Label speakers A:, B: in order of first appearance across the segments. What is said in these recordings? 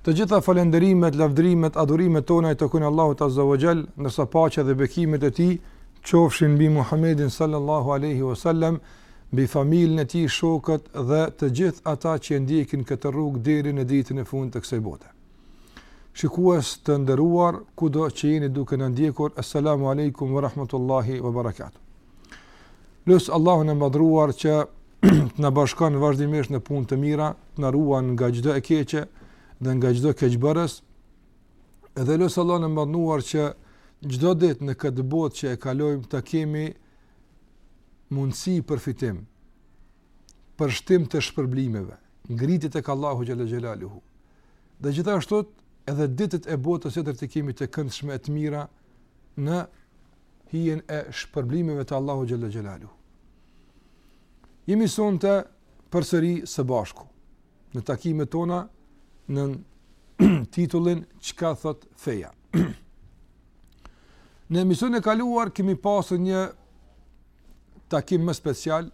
A: Të gjitha falënderimet, lavdërimet, adhurimet tona i takojnë Allahut Azza wa Jall, ndërsa paqja dhe bekimet e tij qofshin mbi Muhammedin sallallahu alaihi wasallam, mbi familjen e tij, shokët dhe të gjithë ata që e ndjekin këtë rrugë deri në ditën e fundit të kësaj bote. Shikues të nderuar, kudo që jeni duke na ndjekur, asalamu alaykum wa rahmatullahi wa barakatuh. Lus Allahun e Madhruar që të na bashkon vazhdimisht në punë të mira, të na ruan nga çdo e keqe dhe nga çdo keqbërës. Dhe lus Allahun e Madhruar që çdo ditë në këtë botë që e kalojmë të kemi mundësi përfitim, për shtim të shpërblimeve, ngritje tek Allahu xhalla xhelaluhu. Dhe gjithashtu edhe ditët e botës tjetër t'i kemi të këndshme e të mira në hijen e shpërblimeve të Allahu xhalla xhelaluhu. Jemi sonte përsëri së bashku, në takimet tona nën titullin Çka thotë feja. në emisionin e kaluar kemi pasë një takim më special,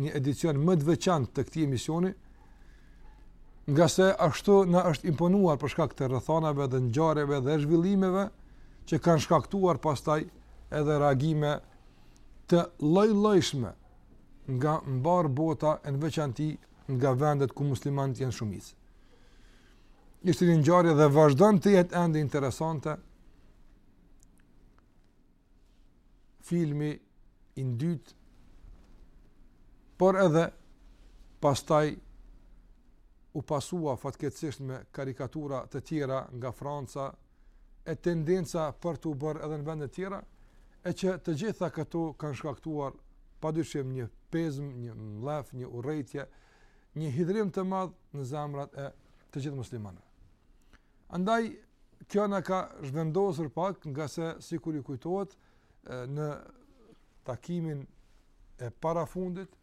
A: një edicion më të veçantë të këtij emisioni, ngase ashtu na është imponuar për shkak të rrethanave dhe ngjarjeve dhe zhvillimeve që kanë shkaktuar pastaj edhe reagime të llojllojshme nga mbarë bota e në veçanti nga vendet ku muslimanët janë shumicë. Ishte një ngjarje dhe vazhdon të jetë ende interesante filmi i ndytë, por edhe pastaj u pasua fatkeqësisht me karikatura të tjera nga Franca e tendenca për t'u bërë edhe në vende të tjera e që të gjitha këto kanë shkaktuar padyshim një pezëm, një mllef, një urrejtje, një hidhërim të madh në zemrat e të gjithë muslimanëve. Andaj kjo na ka zhvendosur pak ngase sikur ju kujtohet në takimin e parafundit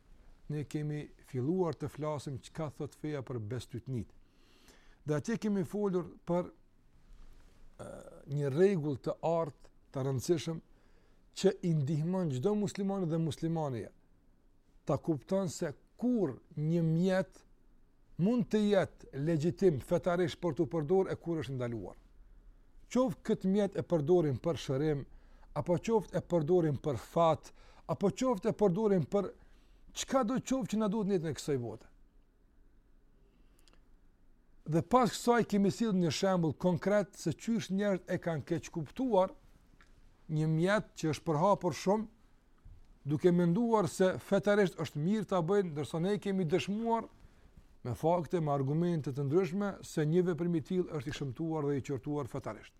A: ne kemi filluar të flasim çka thotë feja për bestytnitë. Dhe atje kemi folur për një rregull të artë të rëndësishëm që i ndihmon çdo muslimani dhe muslimaneje ta kupton se kur një mjet mund të jetë legjitim fetarisht për t'u përdor e kur është ndaluar. Qoftë këtë mjet e përdorim për shërim, apo qoftë e përdorim për fat, apo qoftë e përdorim për çkado qoftë që na duhet në jetën e kësaj bote. Dhe pas kësaj kemi sjellë një shembull konkret se qysh njerëzit e kanë keqkuptuar një mjet që është përhapur shumë duke menduar se fetarisht është mirë ta bëjnë, ndërsa ne kemi dëshmuar me fakte, me argumente të ndryshme se një veprim i tillë është i shëmtuar dhe i qortuar fetarisht.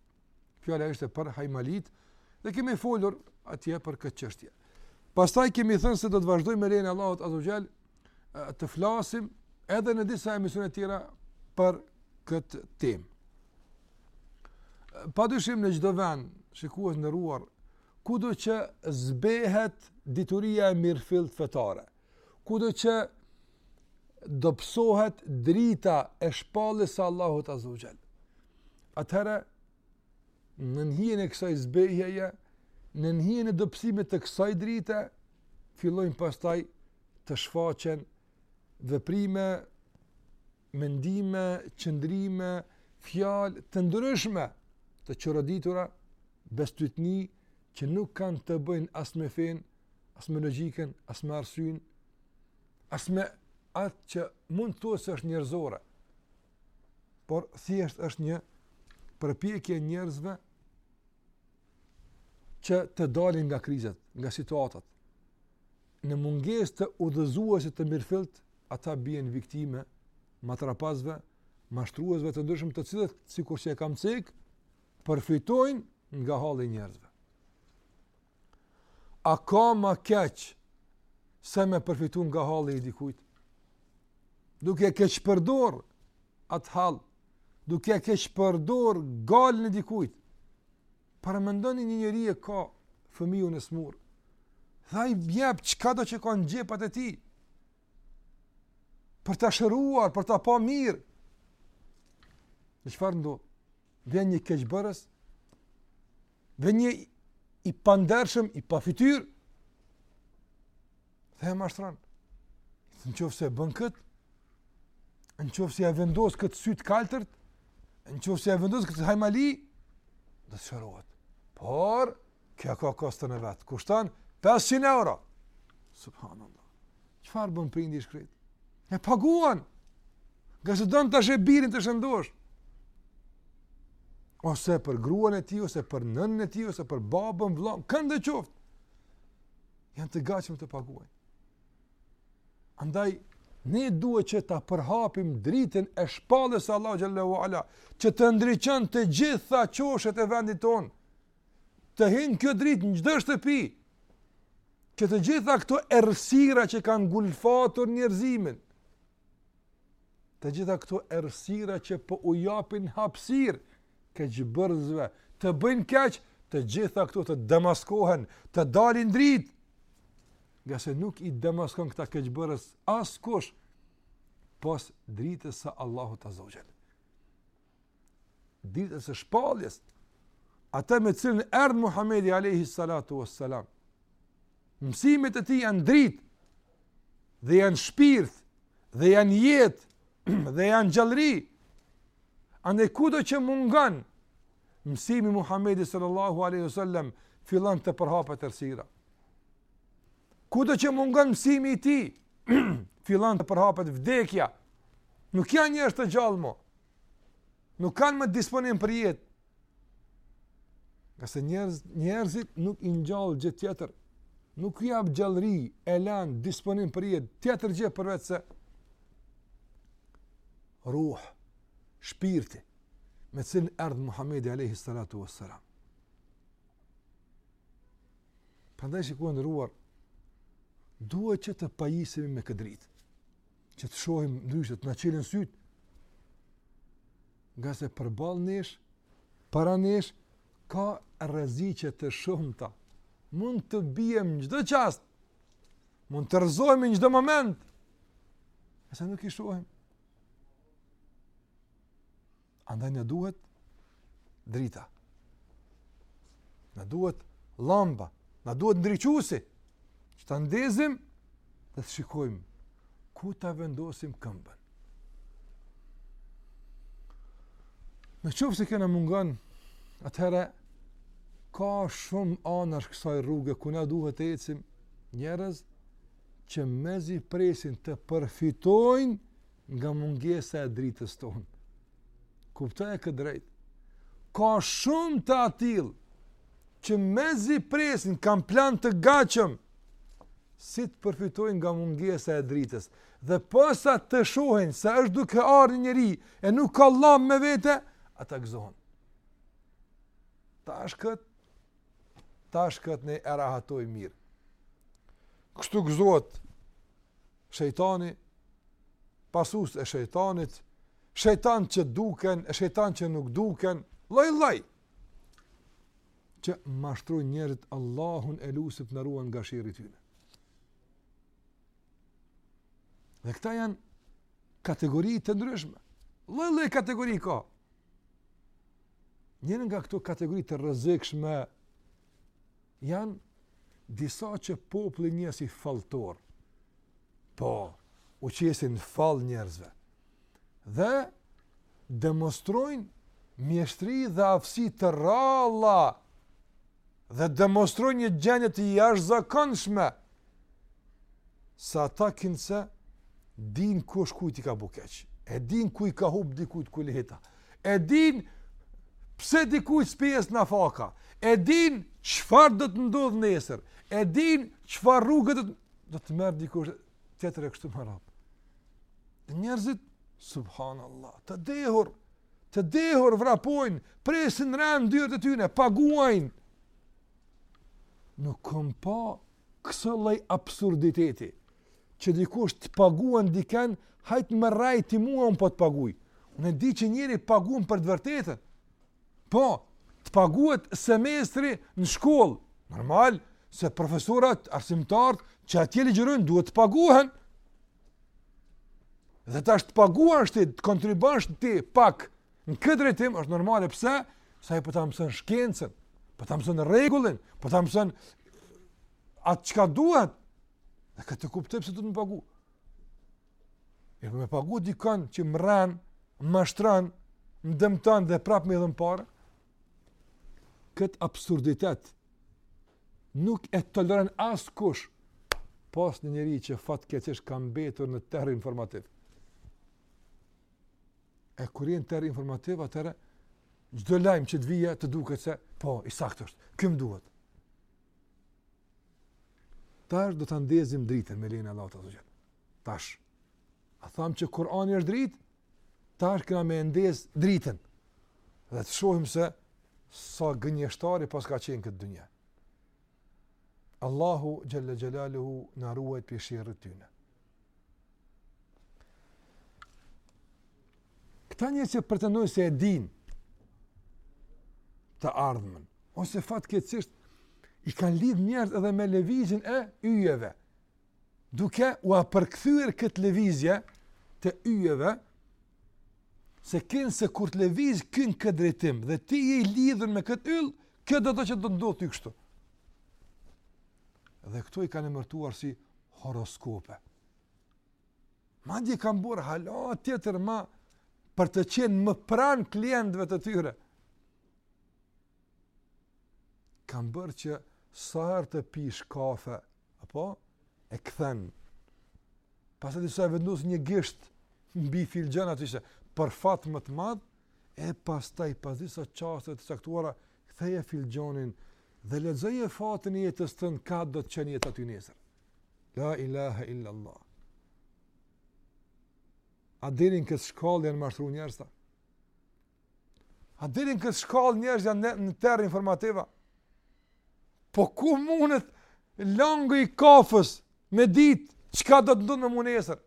A: Fjala ishte për hajmalitë dhe kemi folur atje për këtë çështje. Pastaj kemi thënë se do të vazhdojmë me lejen e Allahut azze ue xhel të flasim edhe në disa emisione tjera për këtë temë. Pa dyshim në çdo vend, shikues të nderuar, kudo që zbehet dituria e mirëfilltë fetare, kudo që dobësohet drita e shpalljes së Allahut azze ue xhel. Atëherë, Nën hijen e kësaj zbehjeje, nën hijen e dobësimit të kësaj drite, fillojnë pastaj të shfaqen veprime, mendime, qëndrime, fjalë të ndryshme, të çoroditura, bestytni, që nuk kanë të bëjnë as me fenë, as me logikën, as me arsyen, as me atë që mund të thuhet se është njerëzore. por thjesht është një përpjekje e njerëzve që të dalin nga krizat, nga situatat. Në mungesë të udhëzuesit të mirëfilltë, ata bien viktimë e matrapazëve, mashtruesve të ndryshëm të cilët sikur që e kam cekë, përfitojnë nga halli i njerëzve. A ka ma keq se me përfitu nga halli i dikujt? Duke e keqpërdorë atë hall, duke e keqpërdorë gajlen e dikujt, paramendoni një njeri e ka fëmijën e smurë, dhe ai jep çkado që ka në xhepat e tij, për ta shëruar, për ta pa mirë, dhe çfarë ndodh, vjen një keqbërës, dhe një i pandershëm, i pafytyrë, dhe e mashtron. Në qoftë se e bën këtë, në qoftë se ia vendos këtë sy të kaltër, në qoftë se e vendos këtë hajmali, do të shërohet. Por, kjo ka koston e vet. Kushton 500 euro. Subhanallah. Çfarë bën prindi i shkretë? E paguan. Ngase don ta sheh birin të shëndoshë. Ose për gruan e tij, ose për nënën e tij, ose për babën, vllanë, këndo qoftë. Janë të gatshëm të paguajnë. Andaj, ne duhet që ta përhapim dritën e shpalljes së Allahut xhel-le ue ala, që t'i ndriçon të gjitha qoshet e vendit tonë, të hyjë kjo dritë në çdo shtëpi, që të gjitha këto errësira që kanë ngulfatur njerëzimin, të gjitha këto errësira që po u japin hapësirë keqbërësve, të bëjnë keq, të gjitha këto të demaskohen, të dalin dritë. Ngase nuk i demaskon këta keqbërës askush pos dritës së Allahut Azza wa Jall. Dritës së shpalljes, atë me të cilën erdhi Muhammedi Alehi Salatu Ves Salam. Mësimet e tij janë dritë, dhe janë shpirt, dhe janë jetë, dhe janë gjallëri. Andaj kudo që mungon mësimi i Muhammedit Sallallahu Alehi Sallam, fillon të përhapet errësira. Kudo që mungon mësimi i tij, fillon të përhapet vdekja, nuk janë njerëzit të gjallë më, Nuk kanë më disponim për jetë. Ngase njerëz, njerëzit nuk i ngjall gjë tjetër, nuk u jep gjallëri, elan, disponim për jetë, tjetër gjë përveç se ruh, shpirti me të cilin erdhi Muhamedi alayhi salatu wassalam. Prandaj shikues i nderuar duhet që të pajisemi me këtë dritë. që të shohim ndryshe, të na çelin syt. Ngase përballë nesh, para nesh ka rreziqe të shumta. Mund të biem çdo çast. Mund të rrëzohemi në çdo moment. E se nuk i shohim. Andaj na duhet drita. Na duhet llamba. Na duhet ndriçuesi. Që ta ndezim dhe të shikojmë ku ta vendosim këmbën. Në qoftë se kjo na mungon, atëherë ka shumë anash kësaj rruge ku na duhet të ecim njerëz që mezi presin të përfitojnë nga mungesa e dritës sonë. Kuptoje këtë drejt. Ka shumë të atillë që mezi presin, kanë plan të gatshëm, si të përfitojnë nga mungesa e dritës. Dhe posa të shohin se është duke ardhur një njeri e nuk ka llambë me vete, ata gëzohen. Tash këtë, tash këtë ne e rahatojmë mirë. Kështu gëzohet shejtani, pasusit e shejtanit, shejtan që duken, e shejtan që nuk duken, lloj-lloj, që mashtrojnë njerëzit. Allahun e lusim na ruan nga sherri i tyne. Dhe këta janë kategori të ndryshme. Lloj-lloj kategori ka. Njëra nga këto kategori të rrezikshme, Janë disa që populli i njeh si falltorë, po, u qesin fall njerëzve, dhe demonstrojnë mjeshtri dhe aftësi të rralla, dhe demonstrojnë një gjendje të jashtëzakonshme, se ata kinse dinë kush kujt i ka bo keq. E dinë ku i ka hup dikujt kuleta. E dinë pse dikujt s'po i ec nafaka. E dinë çfarë do të ndodhë nesër. E dinë çfarë rruge do të, do të merr dikush tjetër e kështu me radhë. Njerëzit, subhanallah, të dehur, të dehur vrapojnë, presin rend n'dyert e tyne, paguajnë, Nuk kom pa kësi lloj absurditeti, që dikush të paguan dikën, hajt më rrej ti mua, unë po të paguj. Unë e di që njeri paguan për të vërtetën. Po, të paguhet semestri në shkollë. Normal, se profesorat, arsimtarët, që atje ligjërojnë, duhet të paguhen. Dhe tash të paguash ti, të kontribuosh ti pak Në këtë drejtim është normale pse? Se ai po ta mëson shkencën, po ta mëson rregullin, po ta mëson atë çka duhet. Edhe këtë e kuptoj pse duhet me pagu. E po me pagu dikon që më rren, mashtron, më dëmton dhe prap me dhën pare. Kët absurditet nuk e toleron askush pos një njeri që fatkeqësisht ka mbetur në terr informativ. E kur je në terr informativ, atëherë, çdo lajm që të vijë, të duket se, po, i saktë është, ky më duhet. Tash do ta ndezim dritën me lejen e Allahut azze ve xhel. Tash. A thamë që Kurani është dritë, tash kena me ndez dritën. Dhe të shohim se sa gënjeshtarë paska qenë në këtë dynja. Allahu Xhel-le Xhelaluhu na ruajt prej sherrit tyne. Këta njerëz që pretendojnë se e dinë të ardhmen, ose fatkeqësisht, i kanë lidh njerëzit edhe me lëvizjen e yjeve, duke ua përkthyer këtë lëvizje të yjeve, se kinse kur të lëviz ky në këtë drejtim, dhe ti je i lidhun me këtë yll, Kjo do të thotë që do të ndodhë ty kështu. Dhe këto i kanë emërtuar si horoskope. Madje kanë bërë hallat tjetër më për të qenë më pranë klientëve të tyre. Kanë bërë që sa herë të pish kafe apo e kthen. Pastaj disa e vendos një gisht mbi filxhan aty që për fat më të madh e pastaj pas disa çaste të caktuara ktheje filxhanin dhe lexoje fatin e jetës tënde ka do të qenë jeta aty nesër. La ilaha illallah. A deri n'këtë shkallë janë mashtru njerëzt a? A deri në këtë shkallë njerëz janë në, në terr informativ a? Po ku mundet langu i kafës me ditë çka do të ndodhë me mu nesër?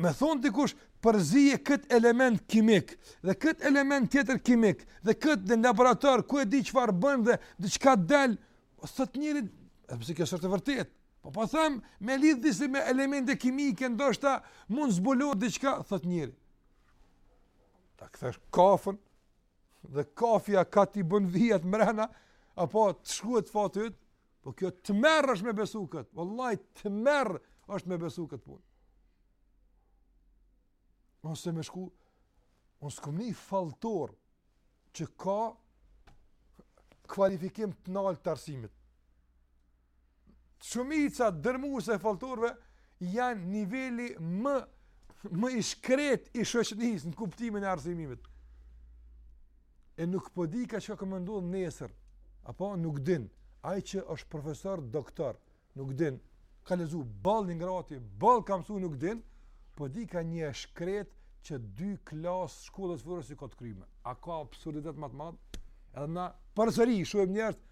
A: Me thonë dikush përzieje këtë element kimik dhe këtë element tjetër kimik dhe këtë në laborator ku e di çfarë bën dhe dhe çka del, o thot njeri, e pse kjo s'osht e vërtetë, Po po them me lidh disi me elemente kimike ndoshta mund zbulohet diçka, thot njeri. Ta kthesh kafën dhe kafja ka t'i bën vijat mrena apo të shkruet fatit, po kjo tmerr është me besu kët. Wallahi tmerr është me besu kët punë. Ose me shku. Unë s'kom ni falltor që ka kvalifikim të nalë të arsimit. shumica dërmuese e falltorëve janë niveli më më i shkret i shoqnisë në kuptimin e arsimimit. E njai po dika çka ka me ndodh nesër. Apo nuk din. Ai që është profesor, doktor, nuk din. Ka lexu boll i ngrati, boll ka mësu nuk din, po dika një shkret që dy klas shkollës s'i ka të kryme. A ka absurditet më të madh? Edhe na përsëri, shohim njerëz,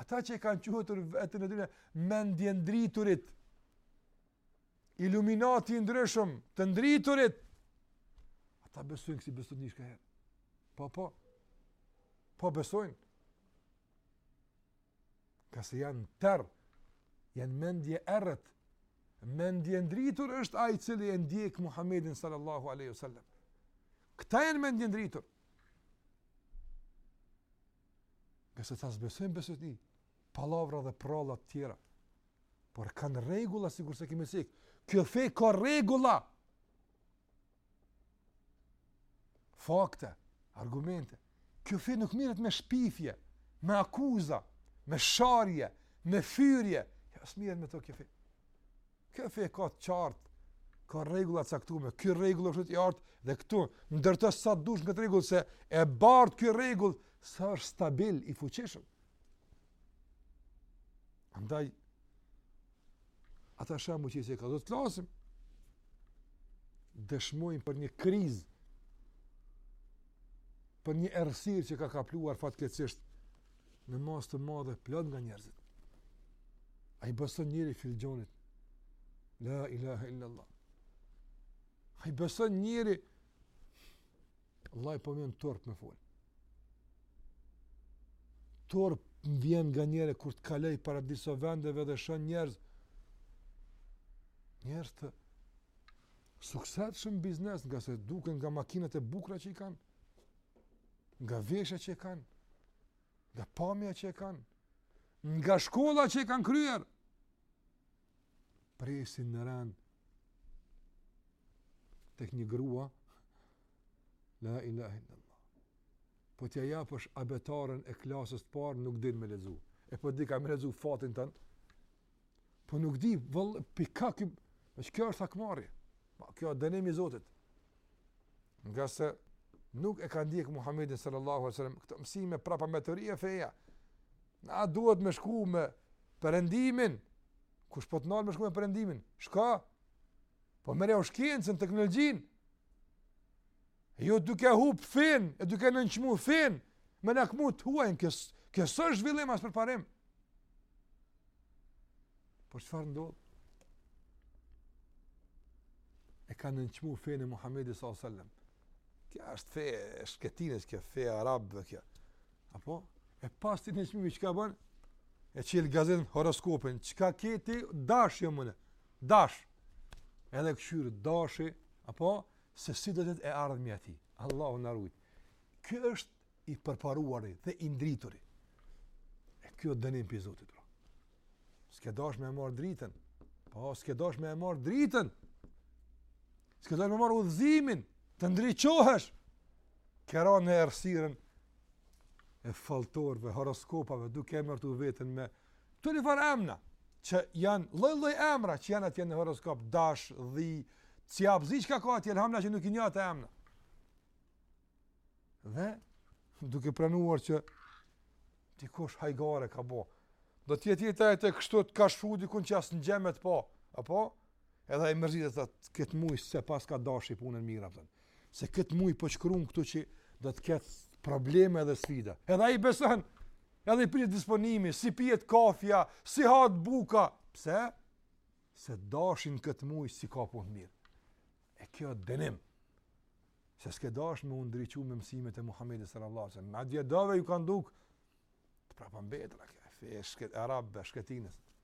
A: Ata që e kanë quajtur veten e tyre mendje ndriturit, iluminati ndryshe, të ndriturit. Ata besojnë ksi besote nisa herë. Po, po. Po besojnë. Ngase janë terr, janë mendje errët. Mendje ndritur është ai i cili e ndjek Muhammedin sallallahu aleyhu sallam. Këta janë mendje ndritur. Ngase këta s'besojnë besotni, pallavra dhe pralla të tjera. Por kanë rregulla, sikurse kemi sikë. Kjo fe ka rregulla. Fakte, argumente. Kjo fe nuk mirret me shpifje, me akuza, me sharje, me fyrje. Ja, s'mirret me to kjo fe. Kjo fe e ka të qartë, ka rregulla të caktume. Ky rregull është i artë dhe këtu ndërto sa të dush në këtë rregull se e bart ky rregull sa është stabil i fuqishëm. Andaj ata shembuj që sikur do të flasim dëshmojnë për një krizë për një errësirë që ka kapluar fatkeqësisht në masë të madhe plot nga njerëzit. A i beson njeri filxhanit? La ilaha illallah. A i beson njëri? Allahi po më vjen turp me folë. Turp më vjen nganjëherë kur të kaloj para disa vendeve dhe shoh njerëz. Njerëz të suksesshëm biznes ngase duken nga makinat e bukra që i kanë. nga veshja që e kanë, nga pamja që e kanë, nga shkolla që e kanë kryer, presin në rend, tek një grua, la ilahe illallah. Po t'ja japësh abetaren e klasës të parë, nuk din me lezu. E po dika me lezu fatin tënd, Po nuk di, vëll, pika ky, veç kjo është hakmarrje. Po kjo është dënim i Zotit. Ngase nuk e ka ndjek Muhammedin sallallahu alaihi wasallam këto mësime prapameturi e feja. Na duhet me shku me perëndimin. Kush po të ndal me shku me perëndimin? Shko. Po merrjau shkencën, teknologjinë. Jo duke hup fen, e duke nënçmu fen, me nakmu të huajnë, kjo s'është zhvillim as përparim. Por çfarë ndodh? E ka nënçmu fen e Muhammedit s.a.s. Kjo është fe e shkretinës, kjo fe e arabëve, kjo. Apo? E pas atij nënçmimi çka bën? E çel gazetën horoskopin, çka ke ti, dash jom unë, dash. Edhe kqyr, dashi, apo? se si do të jetë e ardhmja e tij. Allahu na ruaj. Ky është i përparuari dhe i ndrituri. E kjo dënim prej Zotit, pra. S'ke dash me e marrë dritën. Po, s'ke dash me e marrë dritën. S'ke dash me e marrë udhëzimin. Të ndriçohesh. Ke ra në errësirën e falltorëve, horoskopëve, duke emërtu vetën me Këto njëfarë emna, që janë lloj lloj emra që janë atje në horoskop, dash, dhi, cjap, s'di çka ka atje, elhamdulillah që nuk i njoh ata emna. Dhe, duke pranuar që dikush hajgare ka bo, do të jetë jeta jote kështu të ka shru dikush që as nuk njihet po, apo? Edhe mërzitet këtë muj se s'paska dash i punën mira, pëtën. se këtë mujë po shkruan këtu që do të ketë probleme dhe sfida. Edhe i beson, Edhe i prishet disponimi, s'i pihet kafja, s'i hahet buka. Pse? Se Dashi n'këtë muaj s'i ka punët mirë. E kjo është dënim. Se s'ke dashtë me u ndriçu me mësimet e Muhammedit sallallahu alaihi wasallam. Madje dave ju kanë dukë të prapambetura, fe shkret arabe, shkretinës.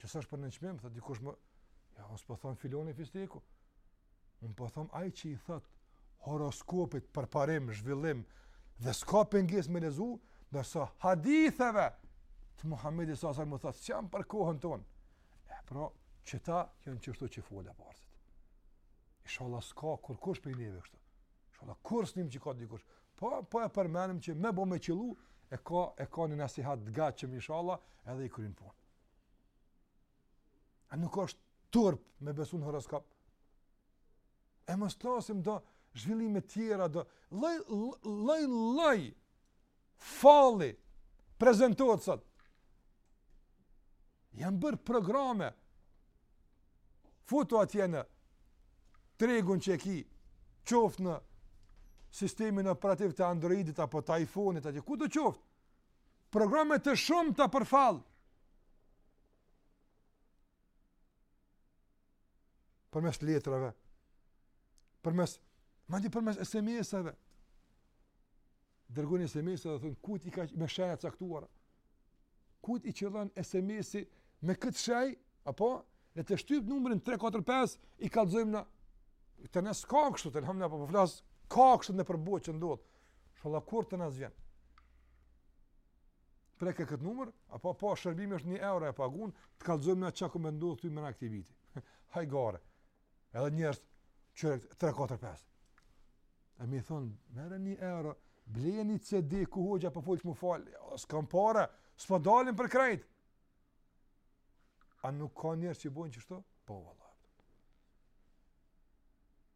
A: Që s'është për nënçmim, thotë dikush, more, ja, unë s'po thom filani fisteku. Unë po thom ai që i thotë horoskopit përparim, zhvillim, dhe s'ka pengesë me lezu, ndërsa haditheve të Muhammedit s.a.s. u thotë, s'janë për kohën tonë. E pra, qeta janë qeshtu që folja partit. Ishala s'ka kurkush prej neve kështu. Ishala kurrë s'nijmë që ka dikush. Po, po e përmendim që me bo me qëllu, e ka, e ka një nasihat të gatshëm inshallah edhe i kryn punë. A nuk është turp me besu në horoskop? E mos flasim do zhvillime tjera, do lloj-lloj, lloj falli, prezentohet sot. Janë bërë programe, futu atje në tregun që e ki, qoftë në sistemin operativ të Androidit apo të iPhone-it atje, kudo qoftë. programe të shumta për fall. Përmes letrave, përmes madje përmes SMS-ave. Dërgoni SMS dhe thon kujt i ka me shenja të caktuara. Kujt i qëllon SMS-i me këtë shenj apo le të shtyp numrin 345 i kallzojmë në t'nesër ka kështu, të hënën në po përflasë, po ka kështu në përbuë që ndodhë. Ishalla kurrë s'të na gjen. Preke këtë numër, apo po, shërbimi është 1 euro e paguan, të kallzojmë na çka me t'ndodh ty n'këtë vit. Haj gore. Edhe njerëz që 3 4 5. A me i thon, merr 1 euro, bleni CD ku hoxha po fol, më fal, s'kam para, s'po dalim për krejt. A nuk ka njerëz që bojnë qështu? Po, valla.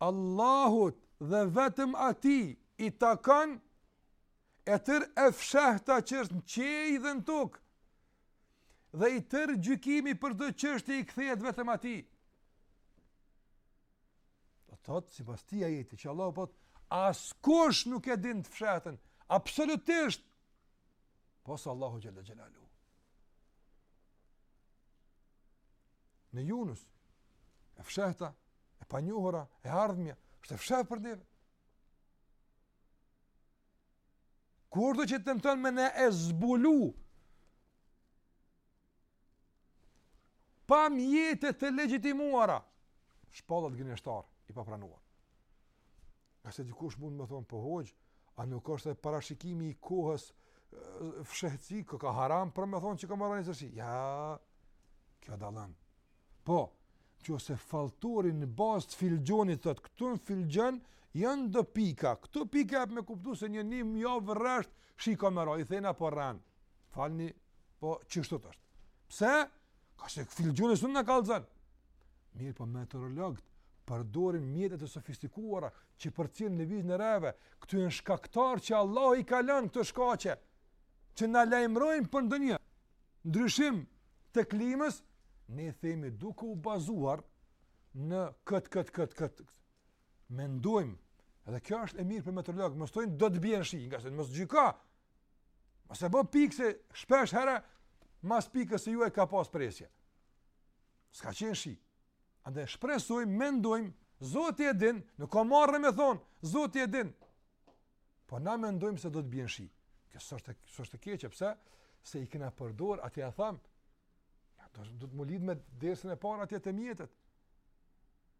A: Allahut dhe vetëm Atij i takon e tërë e fshehta që është në qiej dhe në tokë, dhe i tërë gjykimi për çdo çështje i kthehet vetëm Atij. Do të thotë, sipas këtij ajeti, që Allah po askush nuk e din të fshehtën, absolutisht, pos Allahut Xhel-le Xhelaluhu. në Junus, e fshehta, e panjohura, e ardhmja, është e fshehtë për neve. Kushdo që tenton me na e zbulu, pa mjete të legjitimuara, shpallet gënjeshtar, i papranuar. Nëse dikush mund me thonë, po hoxhë, a nuk është parashikimi i kohës fshehtësi, koka haram, për me thonë që ka me ra nesër shi. Jo, kjo dallon. Po, qoftë se falltori në bazë të filxhanit, thotë, këtu në filxhan, janë do pika, këtu pika jep me kuptu se njemijë javë rresht, shi ka me ra, i themi po rren, falni, po qështu është. Pse? Ka se filxhani s'un na kallëzon. Mirë po meteorologët përdorin mjetet e sofistikuara që përcjellin lëvizjen e reve. Këtu janë shkaktar që Allah i ka lan këto shkaqe. Që na lajmërojnë për ndonjë ndryshim të klimës, ne themi duke u bazuar në këtë, këtë, këtë, këtë. Mendojmë, edhe kjo është e mirë për meteorologët, mos thojnë do të bjenë shi, ngase mos gjyko, Mos e bë pikë se shpesh herë mas pikës suaj ka pas presje. S'ka qenë shi. Andaj shpresojmë, mendojmë, Zoti e din, nuk ka marrë me thon, Zoti e din. Po na mendojmë se do të bjen shi. Kjo s'është s'është e keqe, pse? Se i kena përdor atje tham. Duhet m'u lidh me dersin e parë atje te mjetet.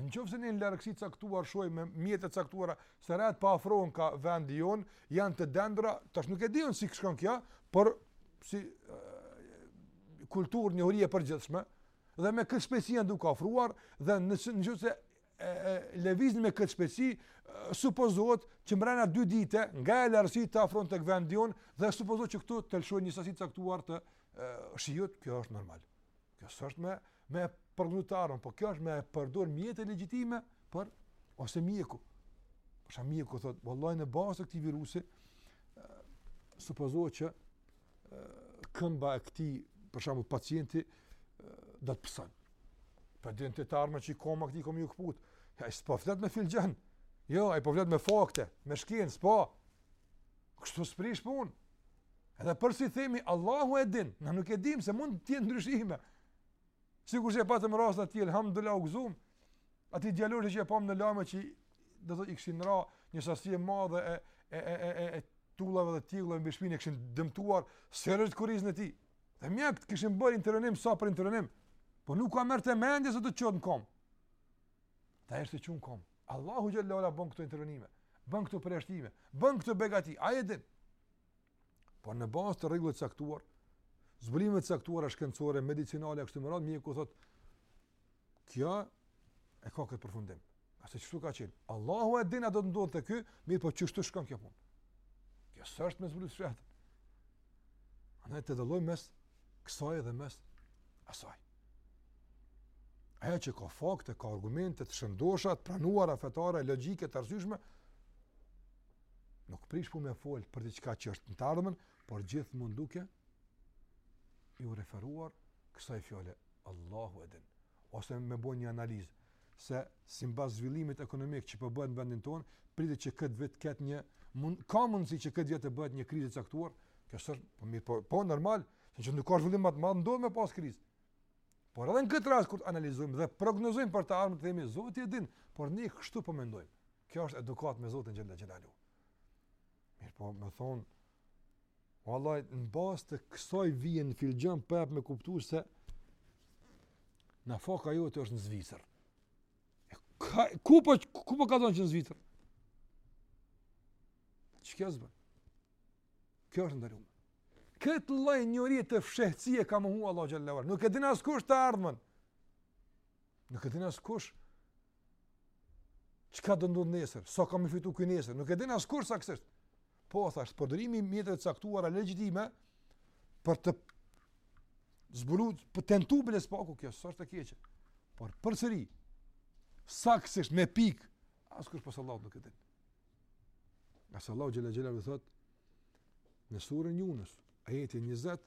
A: Në qofë se një në largësi caktuar shoh me mjete të caktuara, se retë po po afrohen ka vendi jonë, janë të dendra, tash nuk e di un si shkon kjo, por si uh, kulturë njohuri e përgjithshme, dhe me këtë shpejtësi janë duke afruar, dhe në, në qofë se lëvizin me këtë shpejtësi, supozohet që mrena dy dite nga ajo largësi të afrohen te vendi jonë dhe supozohet që këtu të lëshojnë një sasi të caktuar të shiut, kjo është normal. Kjo s'është me me përgju t'ardhmen, po kjo është me përdor mjete legjitime për ose mjeku. Për shembull mjeku thot, vallahi në bazë të këtij virusi supozohet që këmba e këtij për shembull pacienti do të pëson. Për do të tham që koma e këtij ka me ju këput. Ai s'po flet me filxhan. Jo, ai po flet me fakte, me shkencë, po. Kështu s'prish pun. Edhe përsëri themi Allahu e din, na nuk e dimë se mund të jetë ndryshime. Sikur e patëm rast të tillë, alhamdulillah u gëzuam. Ati djaloshi që e pam në lajme që do të thotë i kishin ra një sasi e madhe e e e e e, e tullave dhe tilla mbi shpinë e kishin dëmtuar serioz kurrizin e tij. Dhe mjekët kishin bërë intervenim sa për intervenim, por nuk ta merrte mendja se do të çon në kom. Tash t'u çon kom. Allahu xhelle ue ala bon këto intervenime, bon këto përjashtime, bon këto begati. Ai e din. Po në bazë të rregullit të caktuar, zbulimeve të caktuara shkencore, medicinale kështu me radhë, mjeku thotë kjo e ka këtë përfundim. Ngase kështu ka qenë? Allahu e din a do të ndodhë të ky, mirëpo kështu shkon kjo punë. Kjo s'është me zbulim shpejt. Andaj të dallojmë mes kësaj dhe mes asaj. Ajo që ka fakte, ka argumente të shëndosha, të pranuara, fetare, logike, të arsyshme, Nuk prish punë me fol për diçka që është në të ardhmen, por gjithmonë duke iu referuar kësaj fjale Allahu e din ose me bën një analizë se simbas zhvillimit ekonomik që po bëhet në vendin tonë, pritet që këtë vit të ketë një mund, ka mundësi që këtë vit të bëhet një krizë e caktuar, kjo është po mirëpo, po normal, se që nuk ka zhvillim më të madh ndodh me pas krizë. Por edhe në këtë rast kur analizojmë dhe prognozojmë për të ardhmen themi Zoti e din, por ne kështu po mendojmë. Kjo është edukat me Zotin xhele xhelaluhu. Mirëpo, me thonë, vallahi, në bazë të kësoj vije në filxhan, po jep me kuptu se nafaka jote është në Zvicër. Ka, ku, po, ku po ka thonë që në Zvicër? Që kjo s'bën? Kjo është e ndalume. Këtë lloj njohurie të fshehtësisë e ka mohu Allahu xhele xhelaluhu. Nuk e din askush të ardhmen. Nuk e din askush çka do ndodhë nesër, sa, sa ka me fitu ky nesër, nuk e din askush saktësisht. Po thashë, përdorimi i mjeteve të caktuara legjitime për të zbulu, për të tentu bile së paku kjo s'është e keqe. Por përsëri saktësisht me pikë askush pos Allahut nuk e din. Ngase Allahu xhele xhelaluhu thotë në suren Junus, ajeti 20,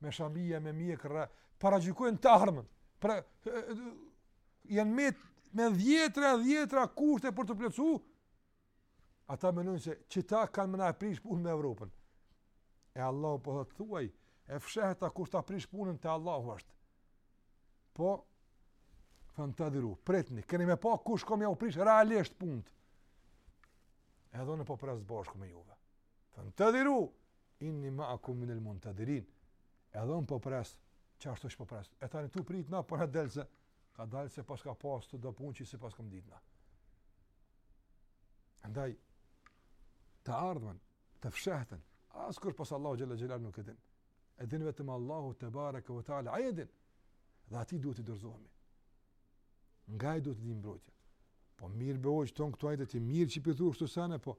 A: me shamija, me mjekrra, paragjykojnë të ardhmen, pra, janë me, me dhjetra, dhjetra kushte për t'u plotësu, ata menojnë se qeta kanë me na e prish punën me Evropën. E Allahu po thotë thuaj, e fshehta kush ta prish punën te Allahu është. Po, fentedhiru, pritni, keni me pa kush ka me jau prish realisht punët. Edhe unë po pres bashkë me juve. Fentedhiru, inni meakum minel muntedhirin. Edhe unë po pres, që ashtu është po pres. E tani tu prit na, për po del se, ka dalë se paska pasë do punë që s'i paskem ditë na. Andaj, të ardhmen, të fshehtën, askush pos Allahut xhele xhelaluhu nuk e din. E din vetëm Allahu tebareke ve teala, Ai e din. Dhe atij duhet t'i dorëzohemi. Nga Ai duhet të vijë mbrojtja. Po mirë bre hoxhë, thonë këtu hajde ti mirë që i po thu, kështu sene, po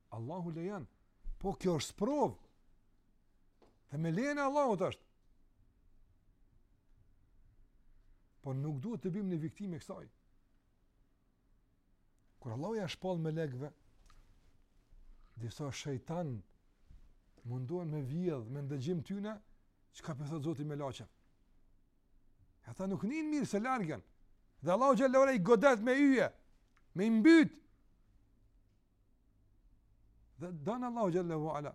A: Allahu lejon. Po kjo është sprovë. Dhe me lejen e Allahut është. Po nuk duhet të bijmë ne viktimë e kësaj. Kur Allahu ia shpall melekëve, disa shejtanë mundohen me vjedh, me ndëgjim të tyne, çka po thotë Zoti melaqeve. Ata nuk ndijnë mirë se largen. Dhe Allahu xhelle ve ala i godet me yje, me i mbyt. Dhe don Allahu xhelle ve ala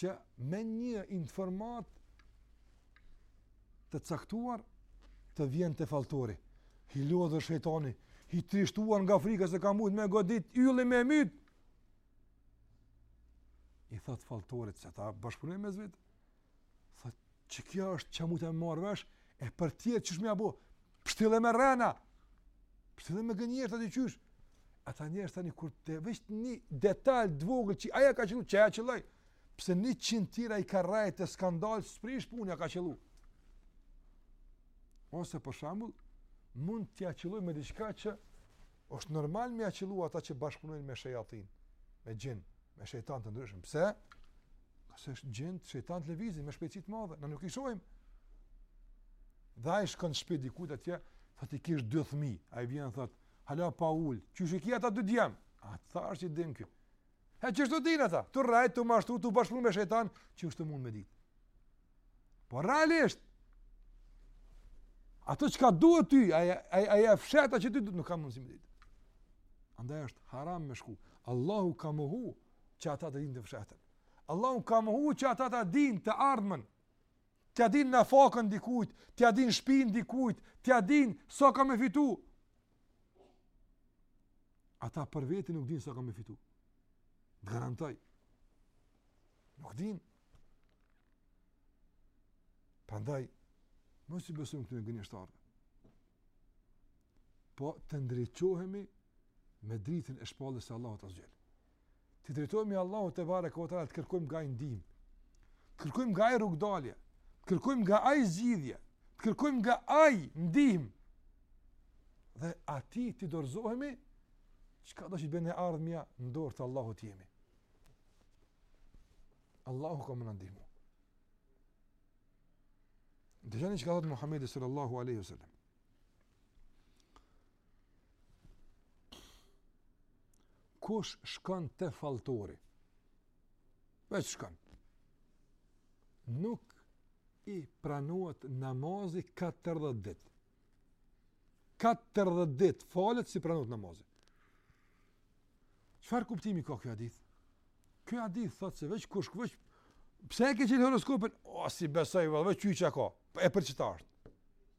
A: që me një informat të caktuar të vjen te falltori. I lodhur shejtani, i trishtuar nga frika se ka mujt me e godit, ylli me e myt. I thotë falltorit se tash bashkëpunon me të vet, Thotë, që kjo është çka mujta me marrë vesh, e për tjetër qysh me ia bo, pshtille me rrena, pshtille me gënjeshtra ti di qysh. Ata njerëz tani kur te veç një detal të vogël qe ai ia ka qëllu, qe ai ia qëlloi, pse njëqind tjera i ka rrejt e skandal, s'prish punë ia ka qëllu. Ose për shembull, mund t'ia qëllojë me diçka që Është normal me ia qëllu ata që bashkëpunojnë me shejatinë, me xhinë, me shejtanë të ndryshëm. Pse? Se xhinët, shejtanët lëvizin, me shpejtësi të madhe, na nuk i shohim. Dhe ai shkon shpejt dikujt atje, thotë i kish dy fmi, ai vjen, thotë, hala pa ulë, qysh i ki ata dy djem? A, tha, qysh i din kjo. E kështu dinë ata, tu rrejt, tu mashtru, tu bashkëpunu me shejtan, kështu mund me dit. Po realisht, ato çka duhet ty, ajo, ajo, ajo e fshehta që ty, nuk ka mundësi me dit. Andaj është haram me shku. Allahu ka mohu që ata ta dinë të fshehtën. Allahu ka mohu që ata ta dinë të ardhmen. Ta dinë nafakën dikujt, ta dinë shpinë dikujt, ta dinë sa ka me fitu. Ata për veti nuk dinë sa kanë me fitu. Të garantoj. Nuk dinë. Prandaj, mos t'i besojmë këtyne gënjeshtarëve. Po të ndriçohemi me dritën e shpalljes së Allahut azze ve xhel. T'i drejtohemi Allahut tebareke ve teala, të kërkojmë nga ai ndihmë. Të kërkojmë nga ai rrugdalje, të kërkojmë nga ai zgjidhje, të kërkojmë nga ai ndihmë. Dhe atij t'i dorëzohemi, çka do që bjen e ardhmja në dorë të Allahut jemi. Allahu ka me na ndihmu. Dëgjoni çka thotë Muhammedi sallallahu alejhi ve sallam. Kush shkon te falltori? Veç shkon. Nuk i pranohet namazi 40 dit. 40 dit falet s'i pranohet namazi. Çfarë kuptimi ka ky hadith? Ky hadith thotë se veç kush këvëq, pse e ke çel horoskopin? O, s'i besoj, vëlla, veç qyqë e ka, e për çeta është.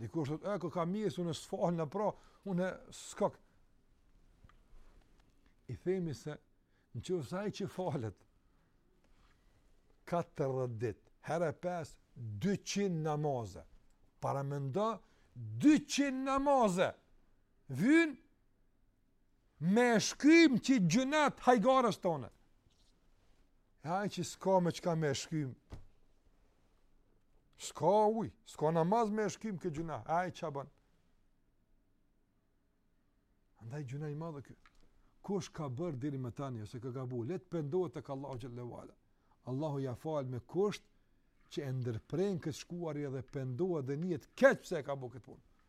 A: Dikush thotë, "E, koka mirë, unë s'fal namaz pra, unë shkoj." I themi se në qoftë se ai që falet 40 dit, herë e 5, 200 namaze. Paramendo 200 namaze. Vyn Me e shkym qi gjynah t'hajgares tonë. E ai që s'ka me çka me e shkym. S'ka uj, s'ka namaz me e shkym këtë gjynah. E ai ça ban. Andaj gjynah i madh ky. Kush ka bërë deri me tani, ose ka gabu, le të pendohet tek Allahu xhelle ue ala. Allahu ia fal me kusht që e ndërpren këtë shkuarje edhe pendohet dhe niet keq pse e ka bo këtë punë.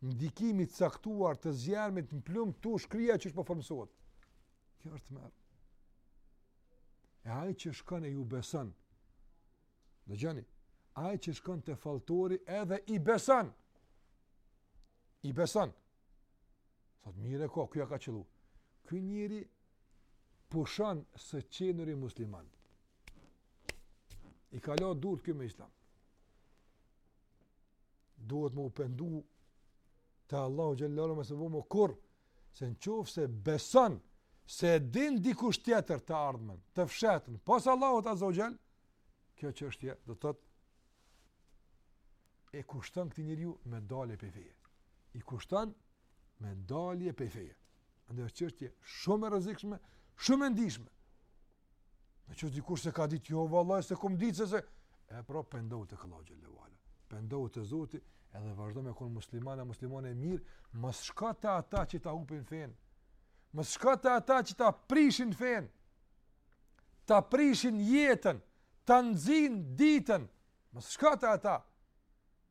A: ndikimi i caktuar të zjarmit në plumb tu u shkri që është po formësohet. Kjo është tmerr. E ai që shkon e ju beson. Dëgjoni, ai që shkon te falltori edhe i beson. I beson. Thot mirë e ka, ky ia ka qëllu. Ky njeri pushon së qenëri musliman. I ka la durt ky me islam. duhet me u pendu te Allahu xhelle ue ala, mos e bo më kurrë, se në qoftë se beson se e din dikush tjetër të ardhmen, të fshehtën, pos Allahut Azze ue xhel, kjo çështje, do të thotë, i kushton këtij njeriu me dalje prej feje. I kushton me dalje prej feje. Andaj është çështje shumë e rrezikshme, shumë e ndjeshme. Në qoftë dikush s'e ka ditë, jo, vallahi, s'e kom ditë, se se... E pra, pendohu tek Allahu xhelle ue ala. Pendohu te Zoti, edhe vazhdo me konë musliman, musliman i mirë, mos shko te ata që ta hupin fenë, mos shko te ata që ta prishin fenë, ta prishin jetën, ta nxin ditën, mos shko te ata,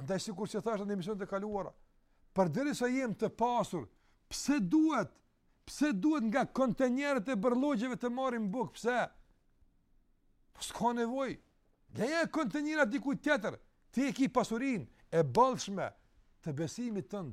A: Andaj sikur që thashë në emisionet e kaluara, përderisa jemi të pasur, pse duhet? Pse duhet nga kontejnerët e bërllogjeve të marrim bukë? Pse? Po s'ka nevojë. Leja kontejnerat dikujt tjetër. Ti e ke pasurinë e bollshme të besimit tënd.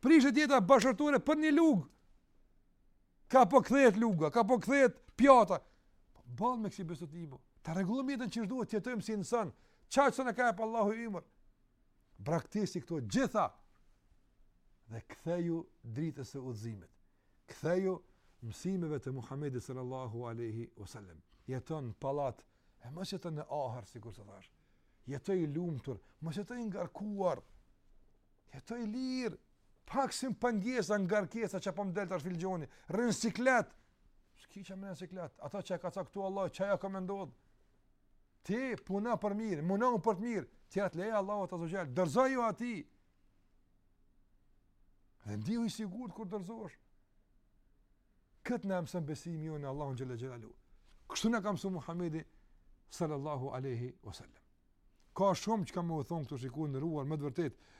A: Prishet jeta bashkëshortore për një lugë. Ka po kthehet luga, ka po kthehet pjata. Po boll me kësi bestytni mo. Ta rregullojmë jetën qysh duhet, jetojmë si insan. Qysh na ka ba Allahu emër. Braktisi këto gjitha. Dhe ktheju dritës së udhëzimit. Ktheju mësimeve të Muhamedit sallallahu alaihi wasallam. Jeto në pallat, e mos jeto në ahër sikur të thashë. Jeto i lumtur, mos jeto i ngarkuar. Jeto i lirë, pa kësi pengesa, ngarkesa, çka po më del tash filxhani, re në siklet, s'ki çka me ra në siklet, atë që e ka caktu Allahu, ajo ka me ndodhë, ti puno për mirë, mundohu për të mirë, tjerat leja Allahut azze ve xhel, dorëzoju Atij, dhe ndihu i sigurt kur dorëzohesh, këtë na e mëson besimi në Allahun xhel-le xhelaluhu, kështu na ka mësu Muhammedi, sallallahu aleyhi wasallam. Ka shumë çka me thonë këtu shikues të nderuar, me të vërtetë,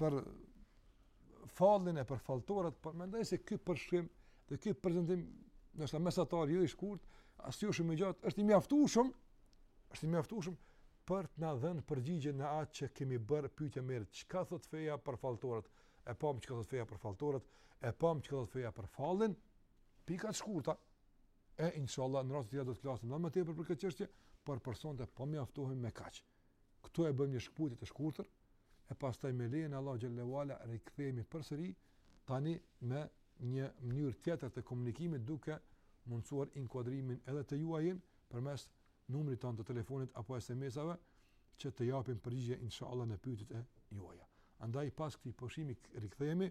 A: për fallin e për falltorët, por mendoj se ky përshkrim dhe ky prezantim, ndoshta mesatar, jo i shkurt, as jo shumë i gjatë, është i mjaftueshëm, është i mjaftueshëm, për të na dhënë përgjigje në atë që kemi bërë pyetje më herët çka thot feja për falltorët e pamë çka thot feja për falltorët e pamë çka thot feja për fallin pika të shkurta E inshallah në raste të tjera do të flasim më tepër për këtë çështje, por për sonte po mjaftohemi me kaq. Ktu e bëjmë një shkputje të shkurtër e pastaj me lejen e Allahut xhel-le ve ala rikthehemi përsëri tani me një mënyrë tjetër të komunikimit duke mundësuar inkuadrimin edhe të juajin përmes numrit të telefonit apo SMS-ave që të japim përgjigje inshallah në pyetjet e juaja. Andaj pas këtij pushimi rikthehemi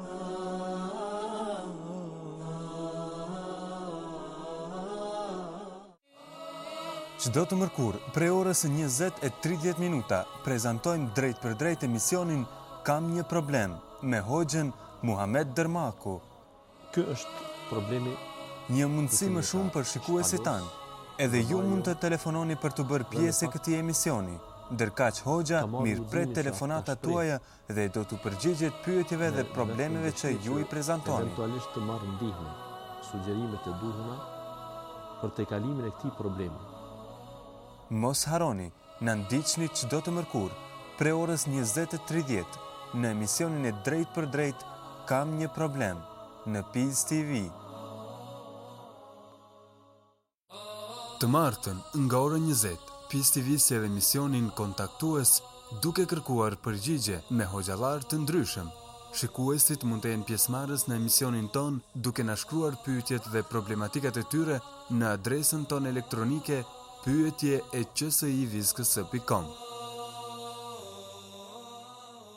B: Çdo të mërkur, prej orës 20:30 minuta, prezantojmë drejtpërdrejt emisionin Kam një problem me hoxhën Muhamed Dërmaku.
C: Ky është problemi
B: një mundësi më shumë për shikuesit tanë. Edhe ju mund të telefononi për t'u bërë pjesë e këtij emisioni. Ndërkaq hoxha mirëpret telefonatat tuaja dhe do t'u përgjigjet pyetjeve dhe problemeve që ju i prezantoni.
C: Eventualisht të marrë ndihmë, sugjerimet e duhura për tejkalimin e këtij problemi.
B: Mos harroni, na ndiqni çdo të mërkur, prej orës 20.30, në emisionin e drejtpërdrejtë, kam një problem, në Peace TV. Të martën, nga ora 20, Peace TV sjell emisionin kontaktues Duke kërkuar përgjigje me hoxhallarë të ndryshëm. Shikuesit mund të jenë pjesëmarrës në emisionin tonë duke na shkruar pyetjet dhe problematikat e tyre në adresën tonë elektronike pyetje@qsi-ks.com.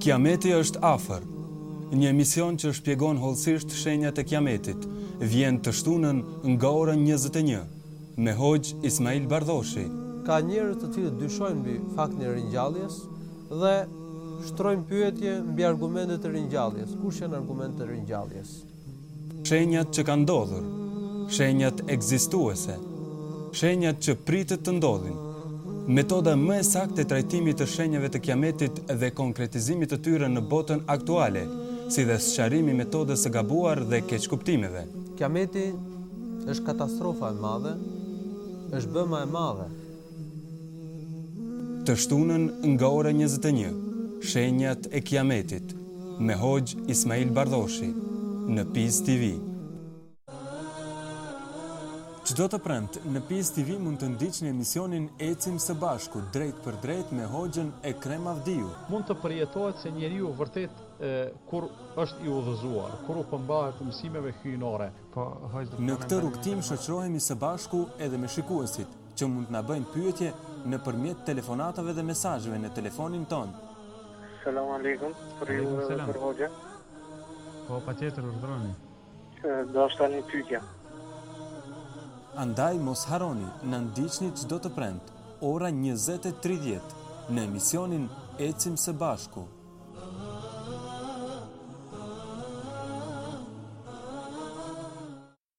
B: Kiameti është afër. Një emision që shpjegon hollësisht shenjat e Kiametit, vjen të shtunën nga ora njëzet e një, me hoxhë Ismail Bardhoshi.
D: Ka njerëz të cilët dyshojnë mbi faktin e ringjalljes dhe shtrojnë pyetje mbi argumentet e ringjalljes, kush janë argumentet e ringjalljes?
B: Shenjat që kanë ndodhur, shenjat ekzistuese, shenjat që pritet të ndodhin, metoda më e saktë e trajtimit të shenjave të Kiametit dhe konkretizimit të tyre në botën aktuale, si dhe sqarimi i metodës së gabuar dhe keqkuptimeve.
D: Kiameti është katastrofa e madhe, është bëma e madhe.
B: Të shtunën nga ora njëzet e një, Shenjat e Kiametit me Hoxhë Ismail Bardhoshi në Peace TV. Çdo të premte në Peace TV mund të ndiqni emisionin Ecim së bashku drejtpërdrejt me Hoxhën Ekrem Avdiu.
E: Mund të përjetohet se njeriu vërtet kur është i udhëzuar, kur u përmbahet mësimeve hyjnore.
B: Në këtë rrugëtim shoqërohemi së bashku edhe me shikuesit. që mund të na bëjnë pyetje nëpërmjet telefonatave dhe mesazheve në telefonin tonë.
F: Selam aleikum, për ju dhe për hoxhën.
E: Po, patjetër, urdhëroni.
F: Desha ta bëj një pytje.
B: Andaj mos harroni na ndiqni çdo të premte, ora 20.30, në emisionin Ecim së bashku.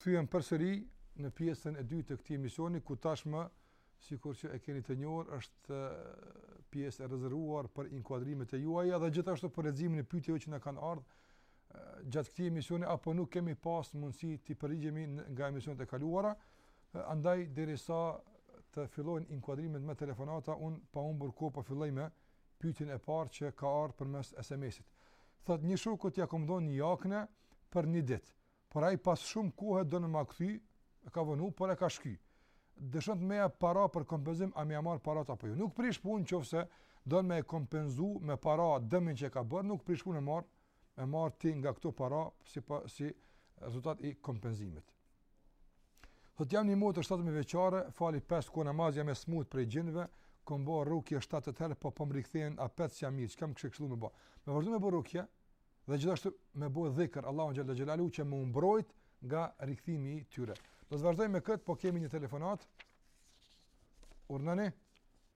A: Kthehem përsëri në pjesën e dytë të këtij emisioni ku tashmë sikurqë e keni të njohur është pjesë e rezervuar për inkuadrimet e juaja dhe gjithashtu për leximin e pyetjeve që na kanë ardhur gjatë këtij emisioni apo nuk kemi pas mundësi të përgjigjemi nga emisionet e kaluara andaj derisa të fillojnë inkuadrimet me telefonata un pa humbur kohë po filloj me pyetjen e parë që ka ardhur përmes SMS-it. Thotë një shokut ja kam dhënë një jakne për një ditë, por ai pas shumë kohe don me ma kthy, e ka vonu, por e ka shky. Dëshon të më jap para për kompenzim, a me ia marr paratë apo jo? Nuk prish punë nëse don me kompenzu me para dëmin që ka bërë, nuk prish punë marr me marr ti nga këto para si pa, si rezultat i kompenzimit. Thot jam një motër 17 vjeçare, fali 5 kohë namaz jam e smut prej xhinëve, kom bë rukje 7-8 herë, po po m'rikthehen apet s'jam mirë, çka më kishë këshillu me bë. Me vazhdo me bë rukje dhe gjithashtu me bë dhikr Allahun xhalla xhelalu që me mbrojt nga rikthimi i tyre. Do të vazhdojmë me kët, po kemi një telefonat.
F: Urdhnoni.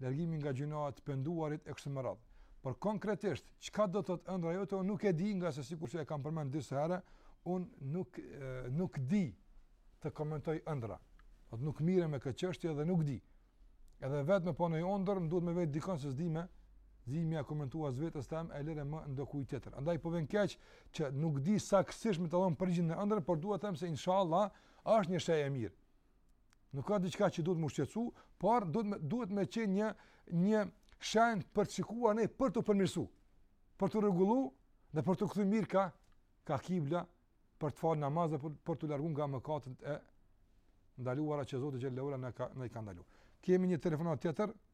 F: largimi
A: nga gjynahët, të penduarit e kështu me radhë. Por konkretisht, çka do të thotë ëndrra jote, unë nuk e di nga se sikur që e kam përmend disa herë, unë nuk e, nuk di të komentoj ëndrra. Do të thotë nuk merrem me këtë çështje dhe nuk di. Edhe vetëm po pashë ëndër, më duhet me vet dikon se s'di me ia komentu as vetes tem e lëre më ndokujt tjetër. Andaj po vjen keq që nuk di saktësisht me të dhon përgjigjen e ëndrrës, por dua të them se inshallah është një shejë e mirë. Nuk ka diçka që duhet me u shqetësu, por duhet me, duhet me qenë një, një shenjë për të shiku ne për t'u përmirësu, për t'u rregullu dhe për t'u kthy mirë ka, ka kibla për të fal namaz dhe për, për t'u largu nga mëkatet e ndaluara që Zoti xheleshanuhu na ka, na i ka ndalu. Kemi një telefonat tjetër,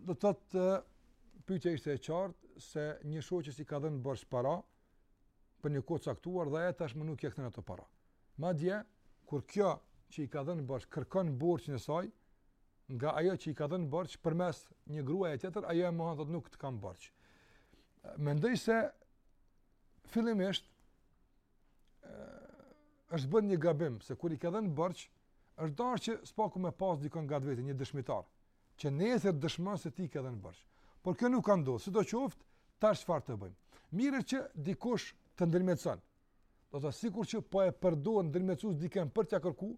A: Do të thotë pyetja ishte e qartë se një shoqes i ka dhënë borxh para për një kohë të caktuar dhe ajo tashmë nuk ia kthen ato para. Madje kur kjo që i ka dhënë borxh kërkon borxhin e saj nga ajo që i ka dhënë borxh përmes një gruaje tjetër, ajo e mohon thotë nuk të kam borxh. Mendoj se fillimisht është bërë një gabim se kur i ka dhënë borxh Është dashur që së paku me pas dikon ngat veti një dëshmitar, që nesër dëshmon se ti i ke dhënë borxh. Por kjo nuk ka ndodhur. Sidoqoftë, tash çfarë të bëjmë? Mirë është që dikush të ndërmjetëson. Do të sikur që po e përdor ndërmjetësues dikën për t'ia kërku,